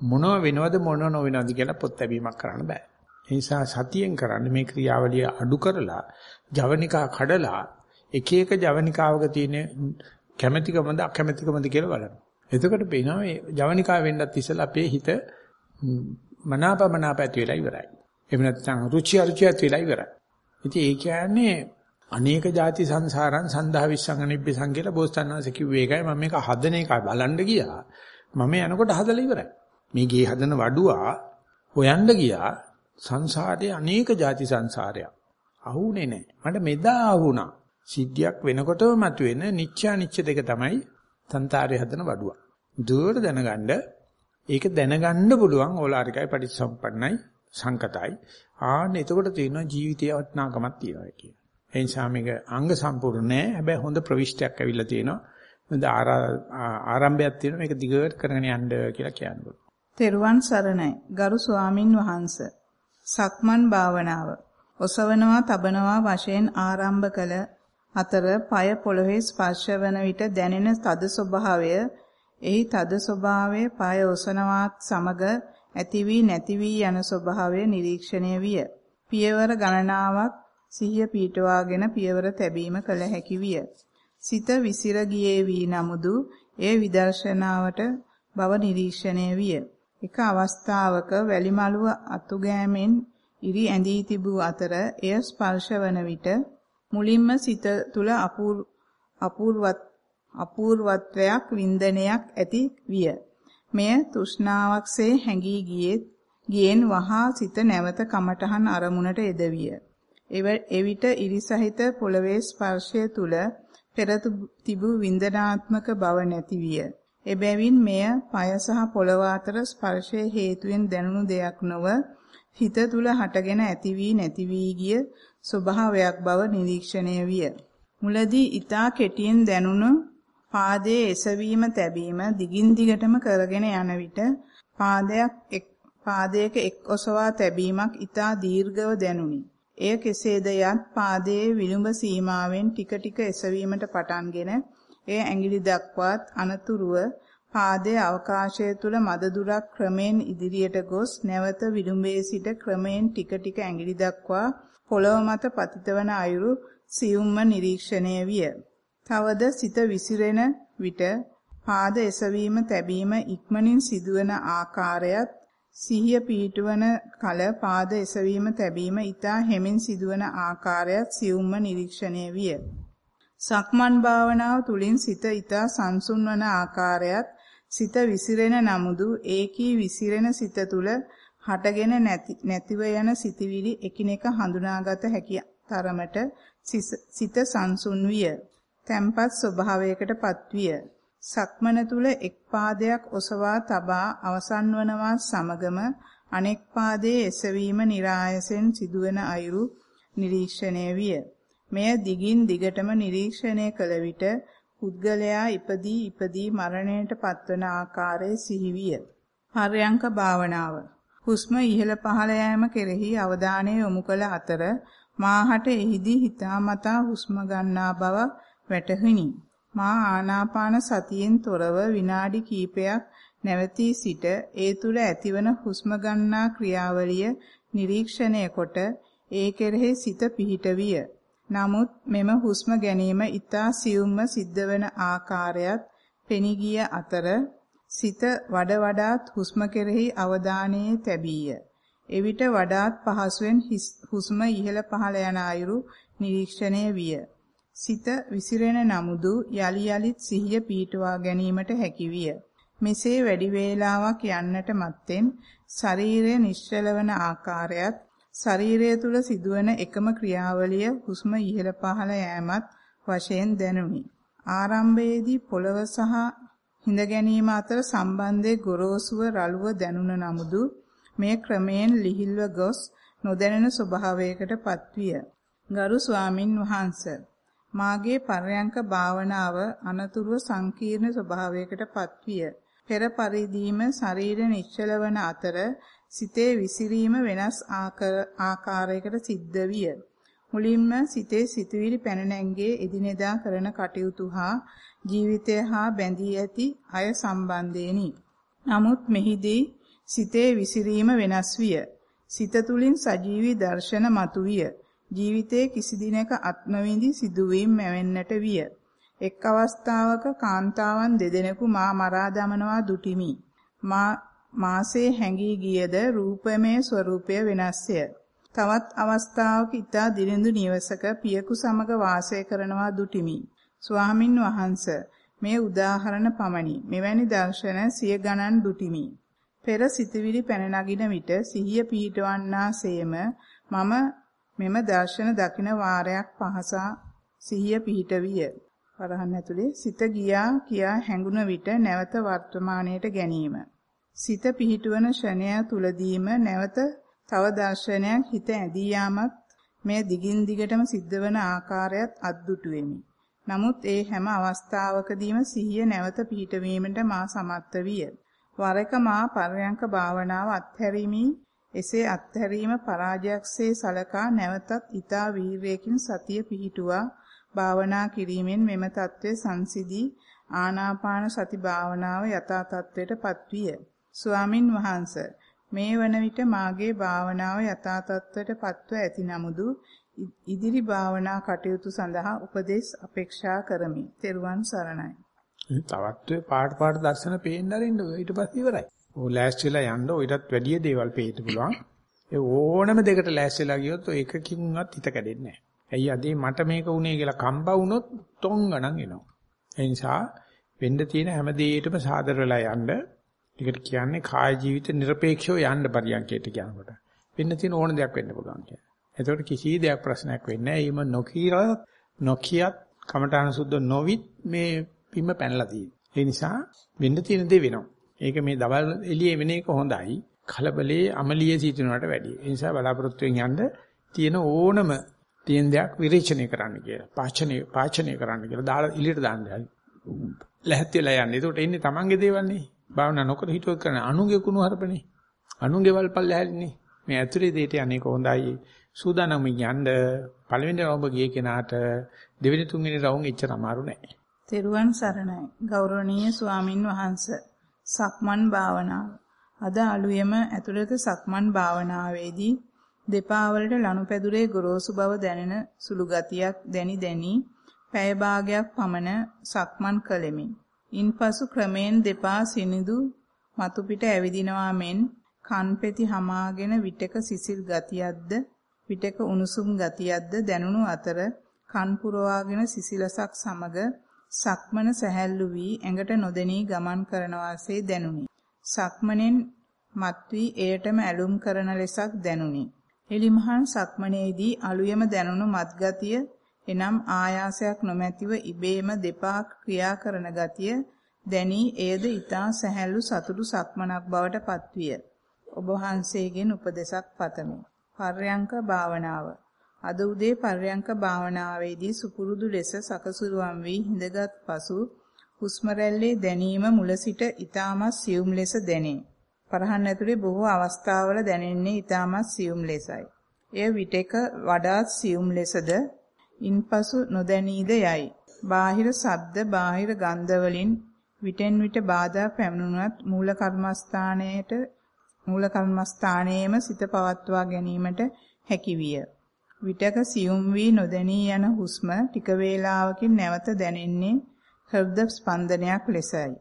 මොනව වෙනවද මොනව නොවෙනවද කියලා පොත් ලැබීමක් කරන්න බෑ. ඒ නිසා සතියෙන් කරන්න මේ ක්‍රියාවලිය අඩු කරලා ජවනිකා කඩලා එක එක ජවනිකාවක තියෙන කැමැතිකමද අකමැතිකමද කියලා බලන්න. එතකොට පේනවා මේ ජවනිකා වෙන්නත් ඉස්සෙල්ලා අපේ හිත මනාපමනාප ඇති වෙලා ඉවරයි. එහෙම නැත්නම් රුචි අරුචි ඇති වෙලා ඉවරයි. ඉතින් ඒ කියන්නේ අනේක ಜಾති සංසාරං සන්දා විශ්සංගනිබ්බසං කියලා බෝසත්ණන්සේ කිව්වේ ඒකයි මම මේක හදන එක බලන්න ගියා. මම යනකොට හදලා ඉවරයි. මේ ගේ හදන වඩුවා හොයන්න ගියා සංසාරේ අනේක ಜಾති සංසාරයක්. අහුනේ නැහැ. මට මෙදා ආවුණා. සිද්ධියක් වෙනකොටම මතුවෙන නිච්චා නිච්ච දෙක තමයි සංසාරේ හදන වඩුවා. දුවට දැනගන්න ඒක දැනගන්න පුළුවන් ඕලාරිකයි පටිච්චසම්පන්නයි සංකතයි. ආන්න එතකොට තියෙනවා ජීවිතයේ වටිනාකමක් තියෙනවා කියන. ඒ නිසා මේක අංග සම්පූර්ණ නෑ. හැබැයි හොඳ ප්‍රවිෂ්ටයක් ඇවිල්ලා තියෙනවා. හොඳ ආරම්භයක් තියෙනවා. මේක දිගට කරගෙන යන්න කියලා කියනවා. තෙරුවන් සරණයි. ගරු ස්වාමින් වහන්සේ. සක්මන් භාවනාව. ඔසවනවා තබනවා වශයෙන් ආරම්භ කළ අතර পায় පොළවේ ස්පර්ශ වන විට දැනෙන තද ස්වභාවය එහි තද ස්වභාවයේ পায় ඔසනවාත් සමග ඇති වී නැති වී යන ස්වභාවය නිරීක්ෂණය විය. පියවර ගණනාවක් සිහිය පීඨවාගෙන පියවර තැබීම කළ හැකි විය. සිත විසිර ගියේ වී නමුදු එය විදර්ශනාවට බව නිරීක්ෂණය විය. එක අවස්ථාවක වැලිමලුව අතු ගෑමෙන් ඉරි ඇඳී තිබූ අතර එය ස්පර්ශ වන විට මුලින්ම සිත තුල අපූර්වත් අපූර්වත්වයක් වින්දනයක් ඇති විය. මෙය තෘෂ්ණාවක්සේ හැඟී ගියේ ගියෙන් වහා සිත නැවත කමඨහන් අරමුණට යෙදවිය. එවිට ඉරිසහිත පොළවේ ස්පර්ශය තුල පෙර තිබූ වින්දනාත්මක බව නැති විය. එබැවින් මෙය পায় සහ පොළව අතර ස්පර්ශයේ හේතුවෙන් දැනුණු දෙයක් නොව හිත තුල හටගෙන ඇති වී නැති වී ගිය ස්වභාවයක් බව නිරීක්ෂණය විය. මුලදී ඊතා කෙටියෙන් දැනුණු පාදයේ එසවීම තැබීම දිගින් දිගටම කරගෙන යන විට පාදයක් එක් පාදයක එක් ඔසවා තැබීමක් ඊතා දීර්ඝව දැනුනි. එය කෙසේද යත් පාදයේ විලුඹ සීමාවෙන් ටික ටික එසවීමට පටන්ගෙන එය ඇඟිලි දක්වාත් අනතුරුව පාදයේ අවකාශය තුල මද දුරක් ක්‍රමෙන් ඉදිරියට ගොස් නැවත විලුඹේ සිට ක්‍රමෙන් ටික ටික ඇඟිලි දක්වා පොළව මත පතිතවන අයුරු සියුම්ම නිරීක්ෂණය විය. තවද සිත විසිරෙන විට පාද එසවීම තැබීම ඉක්මනින් සිදුවන ආකාරයත් සිහිය පීටුවන කල පාද එසවීම තැබීම ඊතා හැමින් සිදුවන ආකාරයත් සියුම්ම නිරීක්ෂණය විය. සක්මන් භාවනාව තුලින් සිත ඊතා සංසුන් වන ආකාරයත් සිත විසිරෙන නමුදු ඒකී විසිරෙන සිත තුල හටගෙන නැතිව යන සිතිවිලි එකිනෙක හඳුනාගත හැකි තරමට සිත සංසුන් විය. තැම්පත් ස්වභාවයකටපත් විය. සක්මන තුල එක් පාදයක් ඔසවා තබා අවසන් වනවා සමගම අනෙක් පාදයේ එසවීම નિરાයසෙන් සිදුවන අයුරු නිරීක්ෂණය විය. මෙය දිගින් දිගටම නිරීක්ෂණය කළ විට පුද්ගලයා ඉපදී ඉපදී මරණයට පත්වන ආකාරය සිහිවිය. පර්යංක භාවනාව. හුස්ම ඉහළ පහළ යෑම කෙරෙහි අවධානය යොමු කළ අතර මාහට එහිදී හිතාමතා හුස්ම ගන්නා බව වැටහිණි. මා ආනාපාන සතියෙන් තොරව විනාඩි කිහිපයක් නැවතී සිට ඒ තුල ඇතිවන හුස්ම ගන්නා ක්‍රියාවලිය නිරීක්ෂණය කොට ඒ කෙරෙහි සිත පිහිට විය. නමුත් මෙම හුස්ම ගැනීම ඊතා සියුම්ම සිද්ධ වන ආකාරයත් පෙනී ගිය අතර සිත වඩ වඩාත් හුස්ම කෙරෙහි අවධානයේ තැබීය. එවිට වඩාත් පහසුවෙන් හුස්ම ඉහළ පහළ යන අයුරු නිරීක්ෂණය විය. සිත විසිරෙන නමුදු යලි යලිත් සිහිය පීටවා ගැනීමට හැකි විය. මෙසේ වැඩි වේලාවක් යන්නට මත්තෙන් ශරීරය නිශ්චල වන ආකාරයත් ශරීරය තුල සිදුවන එකම ක්‍රියාවලිය හුස්ම ඉහළ පහළ යෑමත් වශයෙන් දැනුනි. ආරම්භයේදී පොළව සහ හිඳ ගැනීම අතර සම්බන්ධයේ ගොරෝසුව රළුව දැනුන නමුදු මේ ක්‍රමයෙන් ලිහිල්ව ගොස් නොදැනෙන ස්වභාවයකට පත්විය. ගරු ස්වාමින් වහන්සේ මාගේ පර්යංක භාවනාව අනතුරුව සංකීර්ණ ස්වභාවයකට පත්විය. පෙර පරිදීම ශරීර නිශ්චල වන අතර සිතේ විසිරීම වෙනස් ආකාරයකට සිද්ධ විය. මුලින්ම සිතේ සිතුවිලි පැන නැංගේ එදිනෙදා කරන කටයුතු හා ජීවිතය හා බැඳී ඇති අය සම්බන්ධයෙනි. නමුත් මෙහිදී සිතේ විසිරීම වෙනස් විය. සිත තුලින් සජීවී දර්ශන මතුවිය. ජීවිතයේ කිසි දිනක අත්නවිඳි සිදුවීම් මැවෙන්නට විය. එක් අවස්ථාවක කාන්තාවන් දෙදෙනෙකු මා මරා දමනවා දුටිමි. මා මාසේ හැඟී ගියද රූපමය ස්වરૂපය වෙනස්ය. තවත් අවස්ථාවක ඊතා දිරිඳු නිවසක පියකු සමග වාසය කරනවා දුටිමි. ස්වාමින් වහන්ස මේ උදාහරණ පමණි. මෙවැනි දර්ශන සිය ගණන් දුටිමි. පෙර සිතවිලි පැන නගින විට සිහිය පිහිටවන්නාseම මම මෙම දර්ශන දකින වාරයක් පහසා සිහිය පිහිටවිය. වරහන් ඇතුලේ සිත ගියා කියා හැඟුණ විට නැවත වර්තමානයට ගැනීම. සිත පිහිටුවන ෂණය තුලදීම නැවත තව දර්ශනයක් හිත ඇදී යාමත් මේ දිගින් දිගටම සිද්ධ වන ආකාරයත් අද්දුටු වෙමි. නමුත් ඒ හැම අවස්ථාවකදීම සිහිය නැවත පිහිටවීමට මා සමර්ථ විය. වර එක මා පරයන්ක භාවනාව අත්හැරීමි. එසේ අත්හැරීම පරාජයක්සේ සලකා නැවතත් ඊතා වීරයකින් සතිය පිහිටුවා භාවනා කිරීමෙන් මෙම தત્ත්වය සංසිදී ආනාපාන සති භාවනාව යථා තත්ත්වයට පත්විය. ස්වාමින් වහන්ස මේ වන විට මාගේ භාවනාව යථා තත්ත්වයට පත්ව ඇති නමුදු ඉදිරි භාවනා කටයුතු සඳහා උපදෙස් අපේක්ෂා කරමි. තෙරුවන් සරණයි. තවත් පාට පාට දර්ශන පේන්න අරින්න ඊට පස්සේ ඉවරයි. ඔය ලෑස්තිලා යන්න ඔයිටත් වැඩිය දේවල් පේන්න පුළුවන්. ඒ ඕනම දෙකට ලෑස්තිලා ගියොත් ඔය එකකින්වත් හිත කැඩෙන්නේ නැහැ. ඇයි අදේ මට මේක වුනේ කියලා කම්බා වුණොත් තොංගණන් එනවා. ඒ නිසා වෙන්න තියෙන හැම දෙයකටම සාදර වෙලා යන්න. ඒකට කියන්නේ කාය ජීවිත নিরপেক্ষව යන්න පරියන්කයට කියනකොට. වෙන්න තියෙන ඕන දෙයක් වෙන්න පුළුවන් කියන්නේ. එතකොට කිසි දෙයක් ප්‍රශ්නයක් වෙන්නේ නැහැ. ඊම නොකීරත් නොකියත් කමඨාන සුද්ධ නොවිත් මේ පිම්ම පැනලා තියෙන්නේ. ඒ නිසා වෙන්න තියෙන දේ වෙනවා. ඒක මේ දවල් එළියේ වෙන එක හොඳයි. කලබලේ අමලිය සිටිනවට වැඩිය. ඒ නිසා බලාපොරොත්තුෙන් යන්න තියෙන ඕනම තියෙන දෙයක් විරේචනය කරන්න කියලා. පාචනය පාචනය කරන්න කියලා දාලා එළියට දාන්න. ලැහැත් වෙලා යන්නේ. ඒකට එන්නේ Tamange දේවල් නේ. භාවනා නොකර හිතුවක් කරන අනුගේ කුණු හරපනේ. අනුගේ වල්පල් ඇහැලිනේ. මේ ඇතුලේ දෙයට අනේක හොඳයි. සූදානම් යන්න පළවෙනි රවුම ගියේ කෙනාට දෙවෙනි තුන්වෙනි රවුම් එච්චර අමාරු නෑ. තෙරුවන් සරණයි. ගෞරවනීය ස්වාමින් වහන්සේ. සක්මන් භාවනාව. අද අලුයම ඇතුළත සක්මන් භාවනාවේදී දෙපා වලට ලනුපැදුරේ ගොරෝසු බව දැනෙන සුළු ගතියක් දැනි දැනි පැය භාගයක් පමණ සක්මන් කළෙමි. ඉන්පසු ක්‍රමෙන් දෙපා සිනිදු මතු පිට ඇවිදිනවා මෙන් කන්පෙති හමාගෙන විටක සිසිල් ගතියක්ද විටක උණුසුම් ගතියක්ද දැනුණු අතර කන් පුරවාගෙන සිසිලසක් සමග සක්මන සැහැල්ලු වී ඇඟට නොදෙනී ගමන් කරන වාසේ දැනුනි. සක්මනෙන් මත්වී එයටම ඇලුම් කරන ලෙසක් දැනුනි. එලිමහන් සක්මනේදී අලුයම දැනුණු මත්ගතිය එනම් ආයාසයක් නොමැතිව ඉබේම දෙපා ක්‍රියා කරන ගතිය දැනී එයද ඊතා සැහැල්ලු සතුටු සක්මනක් බවට පත්විය. ඔබ වහන්සේගෙන් උපදෙසක් පතමි. පර්යංක භාවනාව. අද උදේ පර්යංක භාවනාවේදී සුපුරුදු ලෙස සකසුරුවම් වී හිඳගත් පසු හුස්ම දැනීම මුල සිට ඊටමත් සියුම් ලෙස දැනේ. පරහන් ඇතුලේ බොහෝ අවස්ථාවල දැනෙන්නේ ඊටමත් සියුම් ලෙසයි. එය විටක වඩාත් සියුම් ලෙසද ඉන්පසු නොදැනීද යයි. බාහිර ශබ්ද, බාහිර ගන්ධ වලින් විටෙන් විට බාධා පැමිණුණත් මූල කර්මස්ථානයේට මූල කර්මස්ථානයේම සිත පවත්වා ගැනීමට හැකිවිය. විටක සියුම් වී නොදැනී යන හුස්ම ටික වේලාවකින් නැවත දැනෙන්නේ හෘද ස්පන්දනයක් ලෙසයි.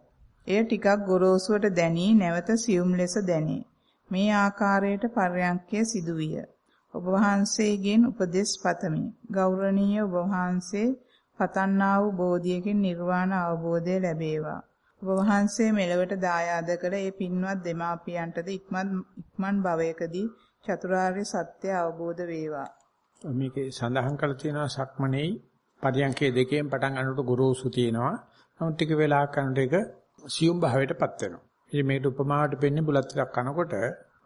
එය ටිකක් ගොරෝසුවට දැනී නැවත සියුම් ලෙස දැනේ. මේ ආකාරයට පර්යංකය සිදුවිය. ඔබ වහන්සේගෙන් උපදෙස් පතමි. ගෞරවනීය ඔබ වහන්සේ පතන්නා වූ බෝධියකින් නිර්වාණ අවබෝධය ලැබේවා. ඔබ වහන්සේ මෙලවට දායාද කළ ඒ පින්වත් දෙමාපියන්ටද ඉක්මන් ඉක්මන් භවයකදී චතුරාර්ය සත්‍ය අවබෝධ වේවා. මේකේ සඳහන් කරලා තියෙනවා සක්මනේයි පරියන්කේ දෙකෙන් පටන් ගන්නකොට ගුරුසු තියෙනවා. නමුත් ටික වෙලාවක් යනකොට ඒක සියුම් භාවයටපත් වෙනවා. ඉතින් මේකට උපමාවට වෙන්නේ බුලත් ටිකක් කනකොට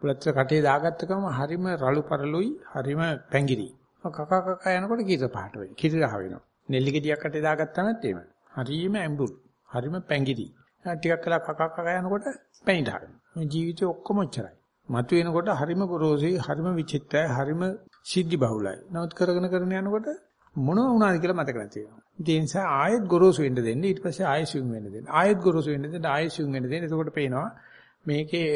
බුලත් කටේ දාගත්ත ගමන් හරිම රළු පරළුයි හරිම පැංගිරි. කක කක යනකොට කීත පහට වෙයි. කිරි රහ වෙනවා. නෙල්ලි ගෙඩියක් කටේ දාගත්තමත් එහෙම. හරිම ඇඹුල්. හරිම පැංගිරි. ටිකක් කළා කකක් කක යනකොට පැණිට හරිනවා. මේ ජීවිතේ ඔක්කොම ඔච්චරයි. මතු වෙනකොට හරිම ගොරෝසුයි, හරිම විචිත්‍රයි, හරිම සිද්ධි බහුලයි. නමුත් කරගෙන කරගෙන යනකොට මොනව වුණාද කියලා මතක නැති වෙනවා. ඒ නිසා ආයෙත් ගොරෝසු වෙන්න දෙන්න, ඊට පස්සේ ආයෙත් සිුම් වෙන්න දෙන්න. ආයෙත් ගොරෝසු වෙන්න දෙන්න, ආයෙත් සිුම් වෙන්න දෙන්න. එතකොට පේනවා මේකේ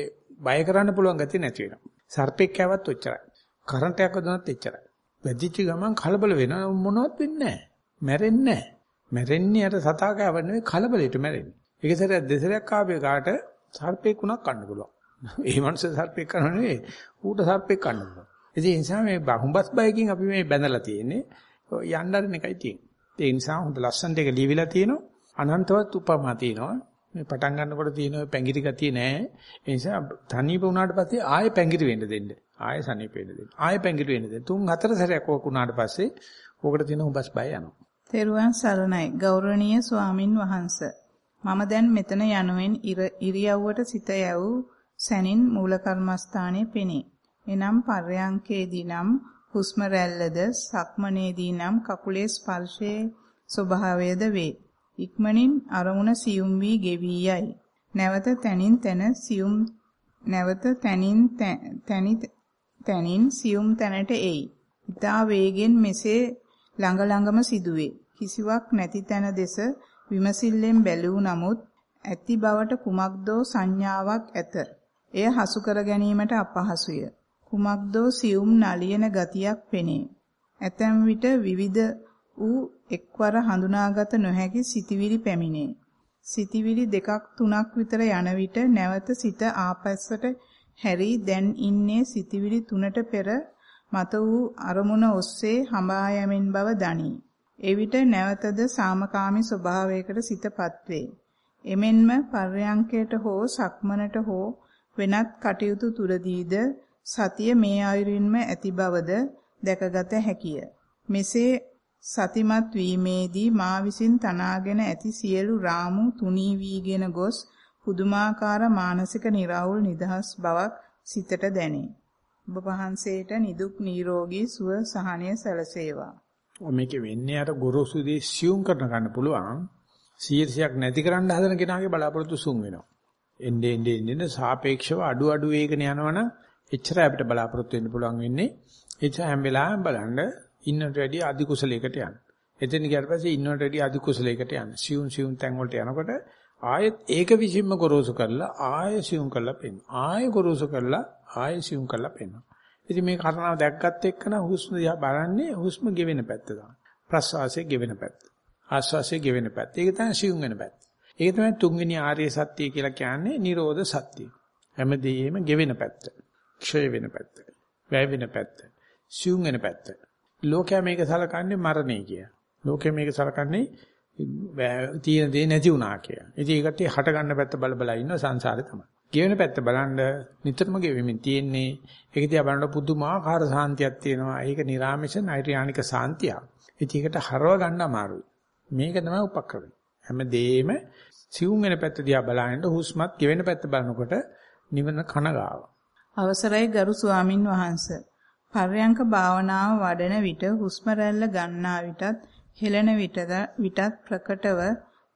බය කරන්න පුළුවන් ගතිය නැති වෙනවා. සර්පෙක් කෑවත් ඔච්චරයි. කරන්ට් එකක් වදුනත් එච්චරයි. වැදිච්ච ගමන් කලබල වෙනවා මොනවත් වෙන්නේ නැහැ. මැරෙන්නේ නැහැ. මැරෙන්නේ අර සතා කෑව නෙවෙයි කලබලෙට මැරෙන්නේ. එක සැරයක් දෙසරයක් ආපේ කාට සර්පෙක් උනක් කන්න පුළුවන්. ඒ මනුස්ස සර්පෙක් කරන නෙවෙයි ඌට සර්පෙක් කන්න පුළුවන්. ඒ නිසා මේ බහුඹස් බයකින් අපි මේ බැඳලා තියෙන්නේ යන්නරින් එකයි තියෙන්නේ. ඒ නිසා හොඳ ලස්සනට එක ලියවිලා තියෙනවා. අනන්තවත් උපමා තියෙනවා. මේ පටන් ගන්නකොට තියෙන ඔය පැංගිරි ගතිය නෑ. ඒ නිසා තනීප වුණාට පස්සේ ආයෙ පැංගිරි වෙන්න දෙන්න. ආයෙ සනීප වෙන්න දෙන්න. ආයෙ පැංගිරි වෙන්න දෙන්න. තුන් හතර සැරයක් ඕක වුණාට පස්සේ ඕකට තියෙන උඹස් බය යනවා. තෙරුවන් සරණයි ගෞරවනීය ස්වාමින් වහන්සේ මම දැන් මෙතන යනුවෙන් ඉරියව්වට සිත යවූ සැනින් මූල කර්මස්ථානයේ පෙනේ. එනම් පර්යංකේදී නම් හුස්ම රැල්ලද සක්මනේදී නම් කකුලේ ස්පර්ශයේ ස්වභාවයද වේ. ඉක්මනින් අරමුණ සියුම් වී ගෙවී යයි. නැවත තනින් තන සියුම් නැවත තනින් තනි තනින් සියුම් තැනට එයි. ඊතා වේගෙන් මෙසේ ළඟ ළඟම සිදුවේ. කිසිවක් නැති තැන දෙස විමසිල්ලෙන් බැලූ නමුත් ඇති බවට කුමක්දෝ සංඥාවක් ඇත. එය හසු කර ගැනීමට අපහසුය. කුමක්දෝ සියුම් නලියන ගතියක් පෙනේ. ඇතැම් විට විවිධ වූ එක්වර හඳුනාගත නොහැකි සිතිවිලි පැමිණේ. සිතිවිලි දෙකක් තුනක් විතර යන විට නැවත සිත ආපස්සට හැරී දැන් ඉන්නේ සිතිවිලි තුනට පෙර මත වූ අරමුණ ඔස්සේ හඹා යමින් බව දනී. එවිට නැවතද සාමකාමී ස්වභාවයකට සිතපත් වේ. එමෙන්ම පර්යංකයට හෝ සක්මනට හෝ වෙනත් කටයුතු තුරදීද සතිය මේ ආයුරින්ම ඇති බවද දැකගත හැකිය. මෙසේ සතිමත් වීමේදී මා විසින් තනාගෙන ඇති සියලු රාමු තුනී වීගෙන ගොස් පුදුමාකාර මානසික निराවුල් නිදහස් බවක් සිතට දැනේ. ඔබ වහන්සේට නිදුක් නිරෝගී සුව සහනය සැලසේවා. මේකේ වෙන්නේ අර ගොරෝසු දේ සියුම් කරන ගන්න පුළුවන්. සීර්ෂයක් නැති කරන්න හදන කෙනාගේ බලාපොරොත්තු සුන් වෙනවා. එන්නේ එන්නේ එන්නේ සාපේක්ෂව අඩු අඩු වේගන යනවනම් එච්චර අපිට බලාපොරොත්තු වෙන්න පුළුවන් වෙන්නේ. ඒ නිසා හැම වෙලාවෙම බලන්න ඉන්නට වැඩිය අධි කුසලයකට යන්න. එතෙන් ගියාට පස්සේ ඉන්නට වැඩිය අධි කුසලයකට යන්න. සියුම් සියුම් තැන් වලට යනකොට ආයෙත් ඒක විසින්ම ගොරෝසු කරලා ආයෙ සියුම් කරලා පෙන්න. ආයෙ ගොරෝසු කරලා ආයෙ සියුම් කරලා පෙන්න. ඉතින් මේ කරණාව දැක්කත් එක්කන හුස්ම දිහා බලන්නේ හුස්ම ගෙවෙන පැත්ත තමයි. ප්‍රශ්වාසයේ ගෙවෙන පැත්ත. ආශ්වාසයේ ගෙවෙන පැත්ත. ඒක තමයි සියුම් වෙන පැත්ත. ඒක තමයි තුන්වෙනි ආර්ය සත්‍ය කියලා කියන්නේ නිරෝධ සත්‍ය. හැමදේම ගෙවෙන පැත්ත. ක්ෂය වෙන පැත්ත. වැය වෙන පැත්ත. සියුම් වෙන පැත්ත. ලෝකයා මේක සලකන්නේ මරණය කිය. ලෝකයා මේක සලකන්නේ තියෙන දේ නැති වුණා කියලා. ඉතින් ඒකට හට ගන්න පැත්ත බල බල ඉන්න සංසාරේ තමයි. ගෙවෙන පැත්ත බලන්න නිතරම ගෙවෙමින් තියෙන්නේ. ඒක දිහා බලනකොට පුදුමාකාර සාන්තියක් තියෙනවා. ඒක නිර්ාමේශ නෛර්යානික සාන්තියක්. ඉතින් ඒකට හරව ගන්න අමාරුයි. මේක තමයි උපක්‍රමය. හැමදේම සිවුම් වෙන පැත්ත දිහා බලනකොට හුස්මත් ගෙවෙන පැත්ත බලනකොට නිවන කනගාව. අවසරයි ගරු ස්වාමින් වහන්සේ. පර්යංක භාවනාව වඩන විට හුස්ම රැල්ල ගන්නා විටත් හෙළන විටත් ප්‍රකටව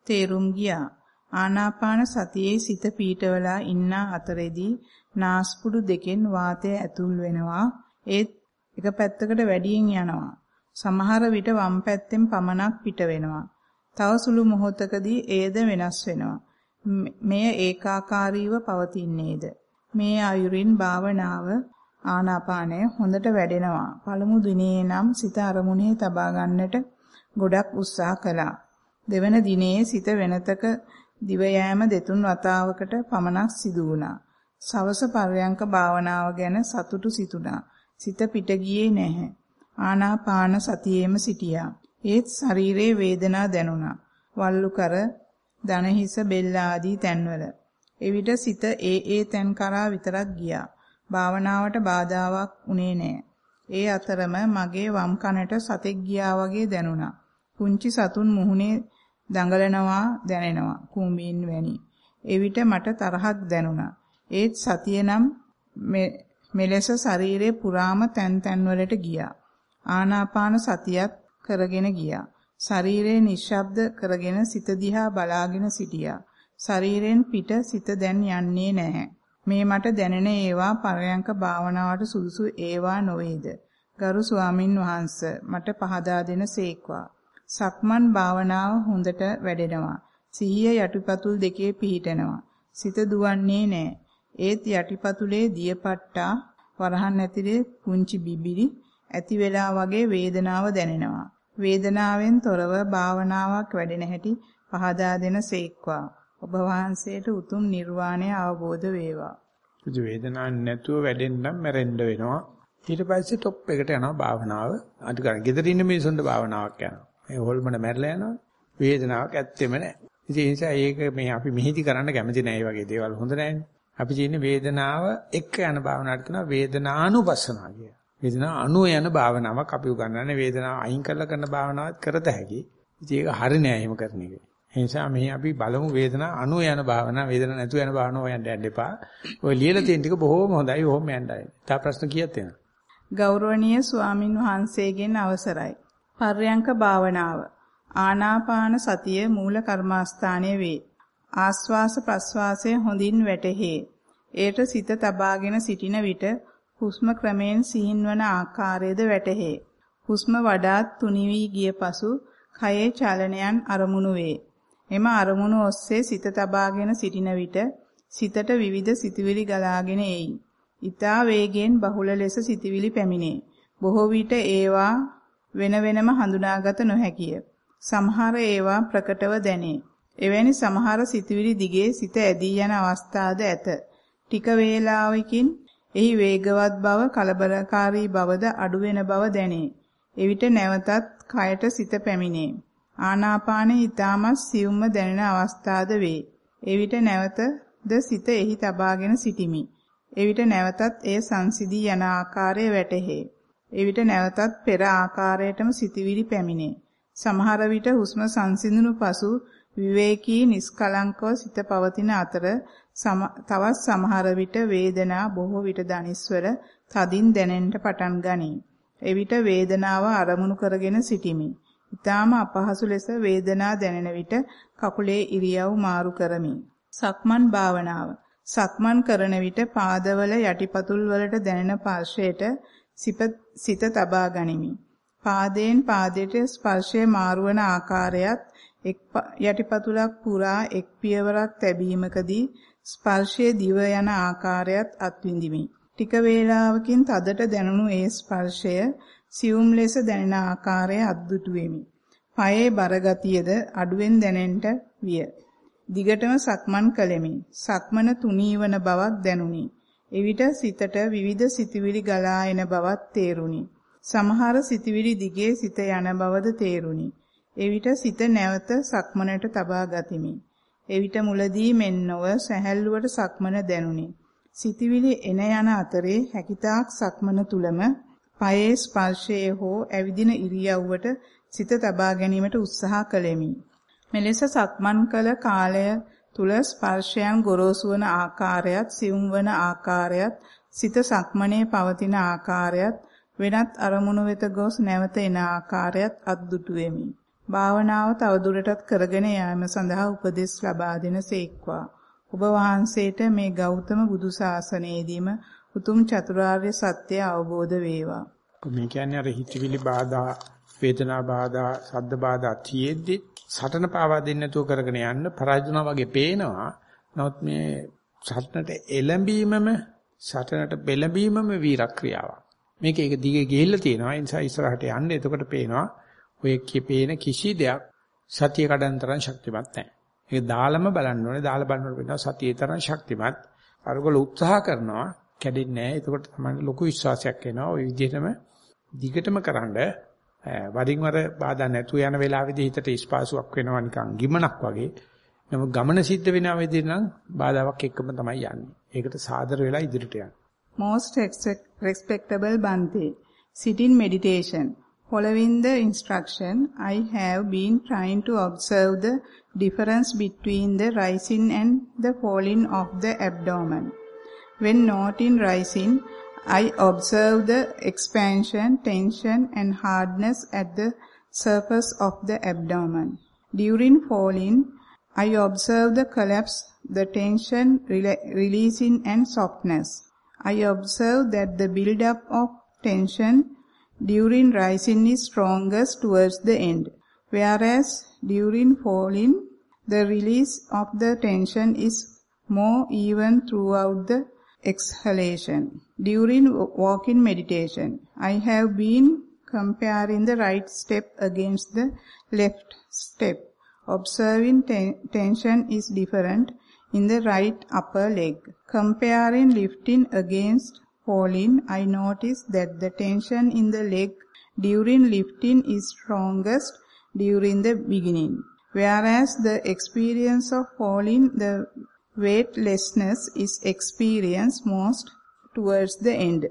තේරුම් ගියා. ආනාපාන සතියේ සිත පීඨවලා ඉන්න අතරේදී නාස්පුඩු දෙකෙන් වාතය ඇතුල් වෙනවා. ඒත් එක පැත්තකට වැඩියෙන් යනවා. සමහර විට වම් පැත්තෙන් පමණක් පිට වෙනවා. තව සුළු මොහොතකදී ඒද වෙනස් වෙනවා. මෙය ඒකාකාරීව පවතින්නේද? මේ ආයුරින් භාවනාව ආනාපානය හොඳට වැඩෙනවා. පළමු දිනේ නම් සිත අරමුණේ තබා ගන්නට ගොඩක් උත්සාහ කළා. දෙවන දිනේ සිත වෙනතක දිව යෑම දෙතුන් වතාවකට පමණක් සිදු වුණා. සවස පර්යංක භාවනාව ගැන සතුටු සිතුණා. සිත පිට ගියේ නැහැ. ආනාපාන සතියේම සිටියා. ඒත් ශරීරයේ වේදනා දැනුණා. වල්ලු කර දනහිස බෙල්ල ආදී තැන්වල. එවිට සිත ඒ ඒ තැන් කරා විතරක් ගියා. භාවනාවට බාධාවක් උනේ නැහැ. ඒ අතරම මගේ වම් කනට සතෙක් ගියා වගේ දැනුණා. පුංචි සතුන් මුහුණේ දඟලනවා දැනෙනවා කුඹින් වැනි. එවිට මට තරහක් දැනුණා. ඒත් සතිය නම් මෙලෙස ශරීරේ පුරාම තැන් තැන් වලට ගියා. ආනාපාන සතියත් කරගෙන ගියා. ශරීරේ නිශ්ශබ්ද කරගෙන සිත දිහා බලාගෙන සිටියා. ශරීරෙන් පිට සිත දැන් යන්නේ නැහැ. මේ මට දැනෙන ඒවා පරයන්ක භාවනාවට සුදුසු ඒවා නොවේද? ගරු ස්වාමින් වහන්සේ මට පහදා දෙන සේක්වා. සක්මන් භාවනාව හොඳට වැඩෙනවා. සිහිය යටිපතුල් දෙකේ පිහිටෙනවා. සිත දුවන්නේ නැහැ. ඒත් යටිපතුලේ දියපට්ටා වරහන් ඇතිලේ පුංචි බිබිලි ඇති වෙලා වගේ වේදනාව දැනෙනවා. වේදනාවෙන් තොරව භාවනාවක් වැඩෙන හැටි පහදා දෙන සේක්වා. ඔබ වහන්සේට උතුම් නිර්වාණය අවබෝධ වේවා. ඉතින් වේදනාවක් නැතුව වැඩෙන්න නම් මැරෙන්න වෙනවා. ඊට පස්සේ টොප් එකට යනවා භාවනාව. අද ගන්න. ගෙදර ඉන්න මිනිසුන්ට භාවනාවක් යනවා. මේ හොල්මන මැරලා යනවා. වේදනාවක් ඇත්තෙම නැහැ. ඉතින් ඒ නිසා ඒක මේ අපි මෙහිදි කරන්න කැමති නැහැ. මේ වගේ දේවල් හොඳ නැහැනේ. අපි කියන්නේ වේදනාව එක්ක යන භාවනාවට කියනවා වේදනානුපස්සනාව කියලා. වේදනාව අනු යන භාවනාවක් අපි උගන්වන්නේ වේදනාව අයින් කරලා කරන භාවනාවක් කරත හැකි. ඉතින් ඒක හරි නෑ එහෙම කරන එක. ඒ නිසා මේ අපි බලමු වේදනා අනු යන භාවනා වේදනා නැතු යන භාවනා හොයන්න යන්න එපා. ඔය ලියලා තියෙන ටික බොහොම හොඳයි. ඔහොම යන්නයි. තා ප්‍රශ්න කීයක් තියෙනවද? ගෞරවනීය ස්වාමින් වහන්සේගෙන් අවසරයි. පර්යංක භාවනාව. ආනාපාන සතිය මූල කර්මාස්ථානයේ වේ. ආස්වාස ප්‍රස්වාසය හොඳින් වැටහේ. ඒට සිත තබාගෙන සිටින විට හුස්ම ක්‍රමයෙන් සිහින්වන ආකාරයද වැටහේ. හුස්ම වඩාත් තුනි වී ගිය පසු කයේ චලනයන් අරමුණු වේ. එම අරමුණු ඔස්සේ සිත තබාගෙන සිටින විට සිතට විවිධ සිතුවිලි ගලාගෙන එයි. ඊතා වේගෙන් බහුල ලෙස සිතුවිලි පැමිණේ. බොහෝ විට ඒවා වෙන වෙනම හඳුනාගත නොහැකිය. සමහර ඒවා ප්‍රකටව දැනේ. එවැනි සමහර සිතුවිලි දිගේ සිත ඇදී යන අවස්ථාද ඇත. ටික වේලාවකින් එහි වේගවත් බව කලබලකාරී බවද අඩු වෙන බව දැනේ. එවිට නැවතත් කයට සිත පැමිණේ. ආනාපානෙ ඊටමත් සියුම්ම දැනෙන අවස්ථාද වේ. එවිට නැවතද සිත එහි තබාගෙන සිටිමි. එවිට නැවතත් එය සංසිදී යන ආකාරය වැටහේ. එවිට නැවතත් පෙර ආකාරයටම සිටිවිලි පැමිණේ. සමහර විට හුස්ම සංසිඳුණු පසු විවේකී නිස්කලංකව සිත පවතින අතර තවත් සමහර විට වේදනා බොහෝ විට දනිස්වර තදින් දැනෙන්නට පටන් ගනී. එවිට වේදනාව අරමුණු කරගෙන සිටිමි. ඊටාම අපහසු ලෙස වේදනා දැනෙන විට කකුලේ ඉරියව් මාරු කරමි. සක්මන් භාවනාව. සක්මන් කරන විට පාදවල යටිපතුල් වලට දැනෙන ස්පර්ශයට සිත තබා ගනිමි. පාදයෙන් පාදයට ස්පර්ශය මාරුවන ආකාරයත් එක් යටිපතුලක් පුරා එක් පියවරක් තැබීමකදී ස්පර්ශයේ දිව යන ආකාරයත් අත්විඳිමි. ටික වේලාවකින් තදට දැනුණු ඒ ස්පර්ශය සියුම් ලෙස දැනෙන ආකාරය අද්දුටු වෙමි. පයේ බරගතියද අඩුවෙන් දැනෙන්නට විය. දිගටම සක්මන් කළෙමි. සක්මන තුනීවන බවක් දැනුනි. එවිට සිතට විවිධ සිතුවිලි ගලා එන බවක් තේරුණි. සමහර සිතුවිලි දිගේ සිත යන බවද තේරුණි. එවිට සිත නැවත සක්මනට තබා ගතිමි. එවිට මුලදී මෙන්නව සැහැල්ලුවට සක්මන දැනුනි. සිතුවිලි එන යන අතරේ හැකිතාක් සක්මන තුලම පයේ ස්පර්ශයේ හෝ ඇවිදින ඉරියව්වට සිත තබා ගැනීමට උත්සාහ කළෙමි. මෙලෙස සක්මන් කළ කාලය තුල ස්පර්ශයන් ගොරෝසු වන ආකාරයත් සියුම් වන ආකාරයත් සිත සක්මනේ පවතින ආකාරයත් වෙනත් අරමුණු වෙත ගොස් නැවත එන ආකාරයත් අද්දුටු වෙමි. භාවනාව තවදුරටත් කරගෙන යාම සඳහා උපදෙස් ලබා දෙන සේක්වා. ඔබ වහන්සේට මේ ගෞතම බුදු ශාසනයේදීම උතුම් චතුරාර්ය සත්‍ය අවබෝධ වේවා. මේ කියන්නේ අර හිතවිලි බාධා, වේදනා බාධා, සද්ද බාධා තියෙද්දි සටන පාවා දෙන්න නැතුව කරගෙන යන්න පරාජිනා වගේ පේනවා. නමුත් මේ සටනට එළඹීමම සටනට පෙළඹීමම වීරක්‍රියාවක්. මේක ඒක දිගේ ගිහිල්ලා තියෙනවා. ඒ නිසා ඉස්සරහට යන්න එතකොට පේනවා ඔය කිපේන කිසි දෙයක් සතිය කඩන තරම් ශක්තිමත් නැහැ. ඒක දාලම බලන්න ඕනේ. දාලා බලනකොට වෙනවා සතියේ තරම් ශක්තිමත්. අරගොල්ල උත්සාහ කරනවා කැඩෙන්නේ නැහැ. එතකොට තමයි ලොකු විශ්වාසයක් එනවා. ওই විදිහටම දිගටම කරන්ඩ වරින් වර බාධා නැතු යන වෙලාවෙදී හිතට ස්පාසුවක් වෙනවා නිකන් ගිමනක් වගේ. නමුත් ගමන සිද්ධ වෙන වෙදී නම් බාධාවක් එක්කම තමයි යන්නේ. ඒකට සාදර වෙලා ඉදිරියට යන්න. Most respectable Bante, sit in meditation. Following the instruction, I have been trying to observe the difference between the rising and the falling of the abdomen. When not in rising, I observe the expansion, tension and hardness at the surface of the abdomen. During falling, I observe the collapse, the tension, releasing and softness. I observe that the build-up of tension during rising is strongest towards the end, whereas during falling, the release of the tension is more even throughout the exhalation. During walking meditation, I have been comparing the right step against the left step Observing ten tension is different in the right upper leg. Comparing lifting against falling, I notice that the tension in the leg during lifting is strongest during the beginning, whereas the experience of falling, the weightlessness is experienced most towards the end.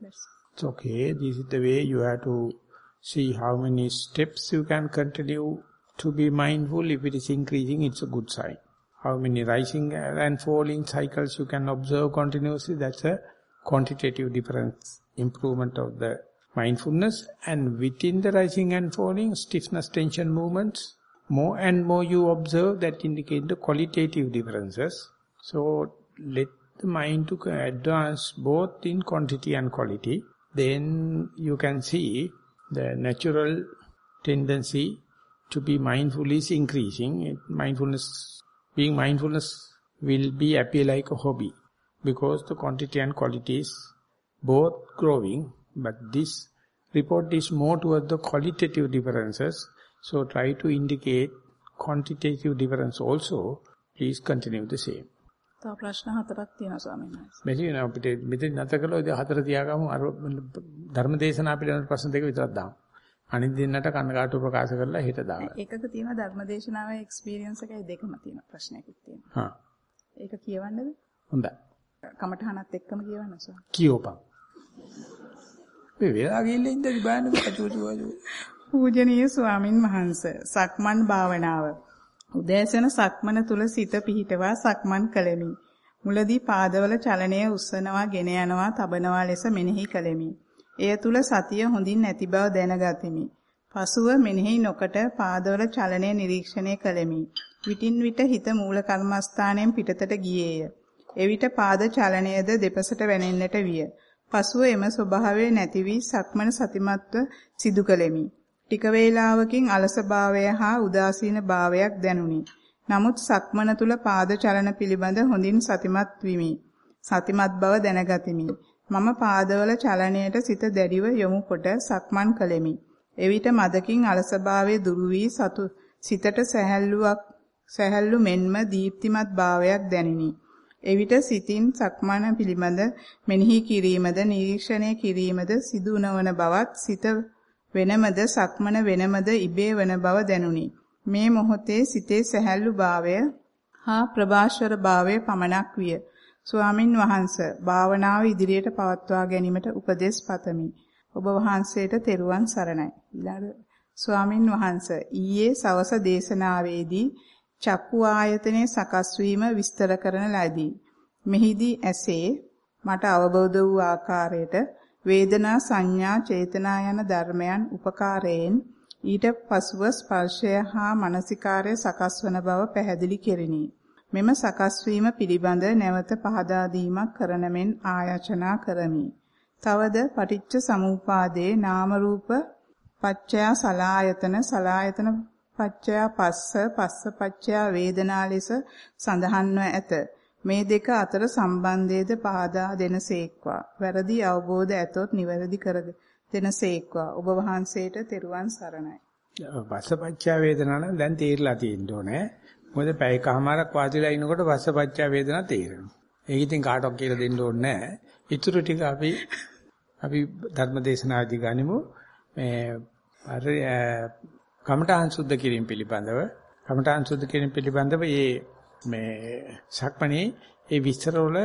It's okay. This is the way you have to see how many steps you can continue to be mindful, if it is increasing, it's a good sign. How many rising and falling cycles you can observe continuously, that's a quantitative difference, improvement of the mindfulness. And within the rising and falling, stiffness, tension movements, more and more you observe that indicate the qualitative differences. So let the mind to advance both in quantity and quality. Then you can see the natural tendency to be mindful is increasing. Mindfulness, being mindfulness will be appear like a hobby because the quantity and quality is both growing. But this report is more towards the qualitative differences. So try to indicate quantitative difference also. Please continue the same. තව ප්‍රශ්න හතරක් තියෙනවා ස්වාමීන් වහන්සේ. මෙතන අපිට මෙතන නැත කළොත් හතර තියාගමු අර ධර්ම දේශනා පිළිබඳ ප්‍රශ්න දෙක විතරක් දාමු. අනිත් දෙන්නට කනගාටු ප්‍රකාශ කරලා හෙට දාන්න. එකක තියෙනවා ධර්මදේශනාවේ එක්ස්පීරියන්ස් එකයි දෙකම තියෙනවා ප්‍රශ්නයකුත් තියෙනවා. හා. ඒක කියවන්නද? හොඳයි. කමඨහනත් එක්කම කියවන්න සර්. කියෝපන්. මේ වෙලා ගිහිල්ලා ඉඳි බෑනේ කචුචු වජු. පූජනීය ස්වාමින් වහන්සේ සක්මන් භාවනාව. උදෑසන සක්මන තුල සිත පිහිටවා සක්මන් කළෙමි. මුලදී පාදවල චලනය උස්සනවා, ගෙන යනවා, තබනවා ලෙස මෙනෙහි කළෙමි. එය තුල සතිය හොඳින් නැති බව දැනගතිමි. පසුව මෙනෙහි නොකට පාදවල චලනය නිරීක්ෂණය කළෙමි. විටින් විට හිත මූල කර්මස්ථානයෙන් පිටතට ගියේය. එවිට පාද චලනයද දෙපසට වැනෙන්නට විය. පසුව එම ස්වභාවය නැති වී සක්මන සතිමත්ව සිදු කළෙමි. ටික වේලාවකින් අලසභාවය හා උදාසීන භාවයක් දැනුනි. නමුත් සක්මන තුල පාද චලන පිළිබඳ හොඳින් සතිමත් විමි. සතිමත් බව දැනගතිමි. මම පාදවල චලනයට සිත දැඩිව යොමු කොට සක්මන් කළෙමි. එවිට මදකින් අලසභාවයේ දුරු වී සතු සිතට සැහැල්ලුවක් සැහැල්ලු මෙන්ම දීප්තිමත් භාවයක් දැනිනි. එවිට සිතින් සක්මන පිළිබඳ මෙනෙහි කිරීමද නිරීක්ෂණය කිරීමද සිදු නොවන බවත් සිත වෙනමද සක්මන වෙනමද ඉබේ වන බව දැනුනි. මේ මොහොතේ සිතේ සැහැල්ලු භාවය හා ප්‍රභාෂර භාවය පමණක් විය. ස්වාමින් වහන්සේ භාවනාව ඉදිරියට පවත්වා ගැනීමට උපදෙස් පතමි. ඔබ වහන්සේට තෙරුවන් සරණයි. ඊළඟ ස්වාමින් වහන්සේ ඊයේ සවස දේශනාවේදී චක්කු ආයතනයේ සකස් වීම විස්තර කරන ලදී. මෙහිදී ඇසේ මට අවබෝධ වූ ආකාරයට වේදනා සංඥා චේතනා යන ධර්මයන් උපකාරයෙන් ඊට පසුව ස්පර්ශය හා මනසිකාරය සකස් වන බව පැහැදිලි කෙරිනි. මෙම සකස් වීම පිළිබඳ නැවත පහදා දීමක් කරන මෙන් ආයචනා කරමි. තවද පටිච්ච සමුපාදේ නාම රූප පච්චය සලායතන සලායතන පච්චය පස්ස පස්ස පච්චය වේදනා ලෙස සඳහන්ව ඇත. මේ දෙක අතර සම්බන්ධයේද පහදා දෙනසේක්වා. වැරදි අවබෝධ ඇතොත් නිවැරදි කර දෙනසේක්වා. ඔබ වහන්සේට තෙරුවන් සරණයි. පස්සපච්චා වේදනා නම් දැන් තේරිලා තියෙන්න ඕනේ. මොකද පැයකමාරක් වාදිලා ඉනකොට පස්සපච්චා වේදනා තේරෙනවා. ඒක ඉතින් කාටවත් කියලා දෙන්න ඕනේ නැහැ. ඊටු ටික අපි අපි ධර්මදේශනාදී ගනිමු. මේ අර කමඨාන් සුද්ධ කිරීම පිළිබඳව කමඨාන් සුද්ධ කිරීම පිළිබඳව මේ මේ සක්මණේ ඒ විස්තර වල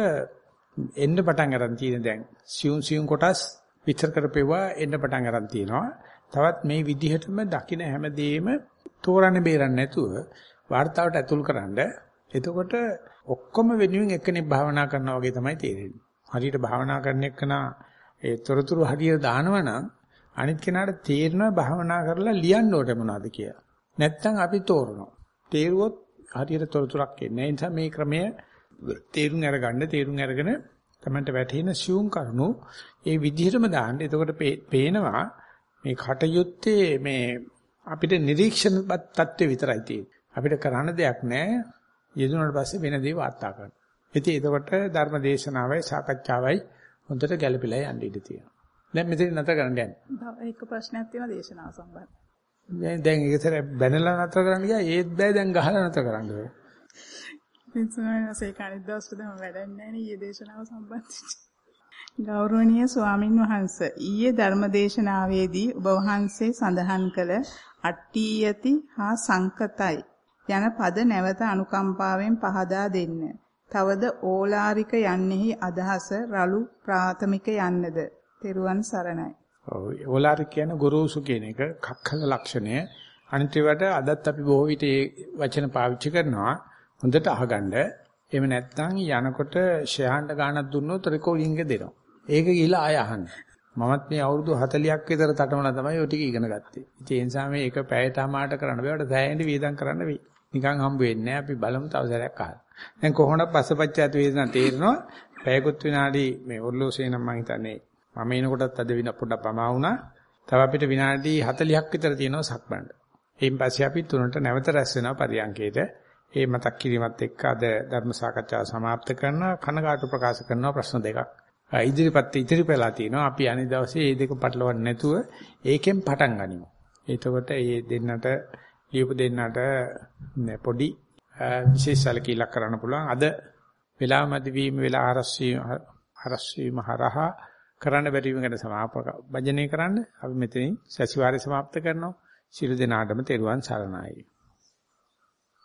එන්න පටන් ගන්න තියෙන දැන් සියුම් සියුම් කොටස් විතර කරපෙවා එන්න පටන් ගන්න තියෙනවා. තවත් මේ විදිහටම දකින හැමදේම තෝරන්න බේරන්න නැතුව වார்த்தාවට ඇතුල්කරනද එතකොට ඔක්කොම වෙනුවෙන් එකනේ භාවනා කරනවා වගේ තමයි තේරෙන්නේ. හරියට භාවනා කරන එකනා ඒ තොරතුරු හරියට දානවා නම් අනිත් කෙනාට තේරෙනවා භාවනා කරලා ලියන්න ඕනේ මොනවද කියලා. නැත්තම් අපි තෝරනවා. තේරුවොත් හරියට තොරතුරක් එන්නේ. ඒ නිසා මේ ක්‍රමය තේරුම් අරගන්න තේරුම් අරගෙන තමන්ට වැටෙන සියුම් කරුණු ඒ විදිහටම දාන්න. එතකොට පේනවා මේ කටයුත්තේ මේ අපිට නිරීක්ෂණ තත්ත්වය විතරයි තියෙන්නේ. අපිට කරන්න දෙයක් නැහැ. යෙදුනට පස්සේ වෙන දේ වාර්තා කරන්න. ඉතින් එතකොට ධර්ම දේශනාවයි සාකච්ඡාවයි හොඳට ගැළපෙලා යන්න ඉඩ තියෙනවා. දැන් මෙතන නැතර කරන්න යන්නේ. තව එක ප්‍රශ්නයක් තියෙනවා දේශනාව සම්බන්ධ. දැන් දැන් ඒකතර බැනලා නැතර කරන්න ගියා ඒත් බෑ දැන් ගහලා නැතර කරන්න ඕනේ. පින්සුනාසේ කණිත් දවස්වලම වැඩන්නේ නැහැ නේ ඊයේ දේශනාව සම්බන්ධයෙන්. ගෞරවනීය ස්වාමින් වහන්සේ ඊයේ ධර්මදේශනාවේදී ඔබ වහන්සේ සඳහන් කළ අට්ඨියති හා සංකතයි යන පද නැවත අනුකම්පාවෙන් පහදා දෙන්න. තවද ඕලාරික යන්නේහි අදහස රළු ප්‍රාථමික යන්නද. තෙරුවන් සරණයි. ඔව් ඕලාරික කියන ගුරුසු කියන එක කක්කල ලක්ෂණය. අනිත් ඒවාට අදත් අපි බොහෝ විට මේ වචන පාවිච්චි කරනවා. හොඳට අහගන්න. එහෙම නැත්නම් යනකොට ෂයාන්ට ගානක් දුන්නොත් රෙකෝඩින්ග් එක දෙනවා. ඒක ගිහිලා ආය අහන්න. මමත් මේ අවුරුදු 40ක් විතර තටමලා තමයි ඔය ටික ඉගෙන ගත්තේ. ඉතින් ඒ නිසා මේ එක පැයටමාරට කරන්න බෑවට සෑහෙන වේදම් කරන්න වෙයි. නිකන් හම්බ වෙන්නේ නැහැ. අපි බලමු තව සැරයක් අහලා. දැන් කොහොමද පස්සපච්චාත වේදනා තේරෙනවා? පැයකුත් විනාඩි මේ ඔර්ලෝසේ නම් මම හිතන්නේ මම එනකොටත් අද වින පොඩ්ඩක් පමා වුණා. තව අපිට විනාඩි 40ක් විතර තියෙනවා සක්මන්. එයින් පස්සේ අපි තුනට නැවත රැස් වෙනවා පරියන්කේට. ඒ මතක් කිරීමත් එක්ක අද ධර්ම සාකච්ඡාව සමාප්ත කරනවා. කනකාට ප්‍රකාශ කරනවා ප්‍රශ්න දෙකක්. ඉදිරිපත් ඉදිරිපලා තියෙනවා. අපි අනිත් දවසේ මේ දෙක පටලවන්නේ නැතුව ඒකෙන් පටන් ගනිමු. එතකොට මේ දෙන්නට ලියපු දෙන්නට පොඩි විශේෂ සැලකිල්ලක් කරන්න පුළුවන්. අද වේලාව මැදි වීම වේලා ආරස්සී ආරස්සී මහරහා කරන්න බැරි වීම ගැන සමාපක වජනය කරන්න අපි මෙතනින් සැසිවාරය સમાપ્ત කරනවා. සියලු දෙනාටම තෙරුවන් සරණයි.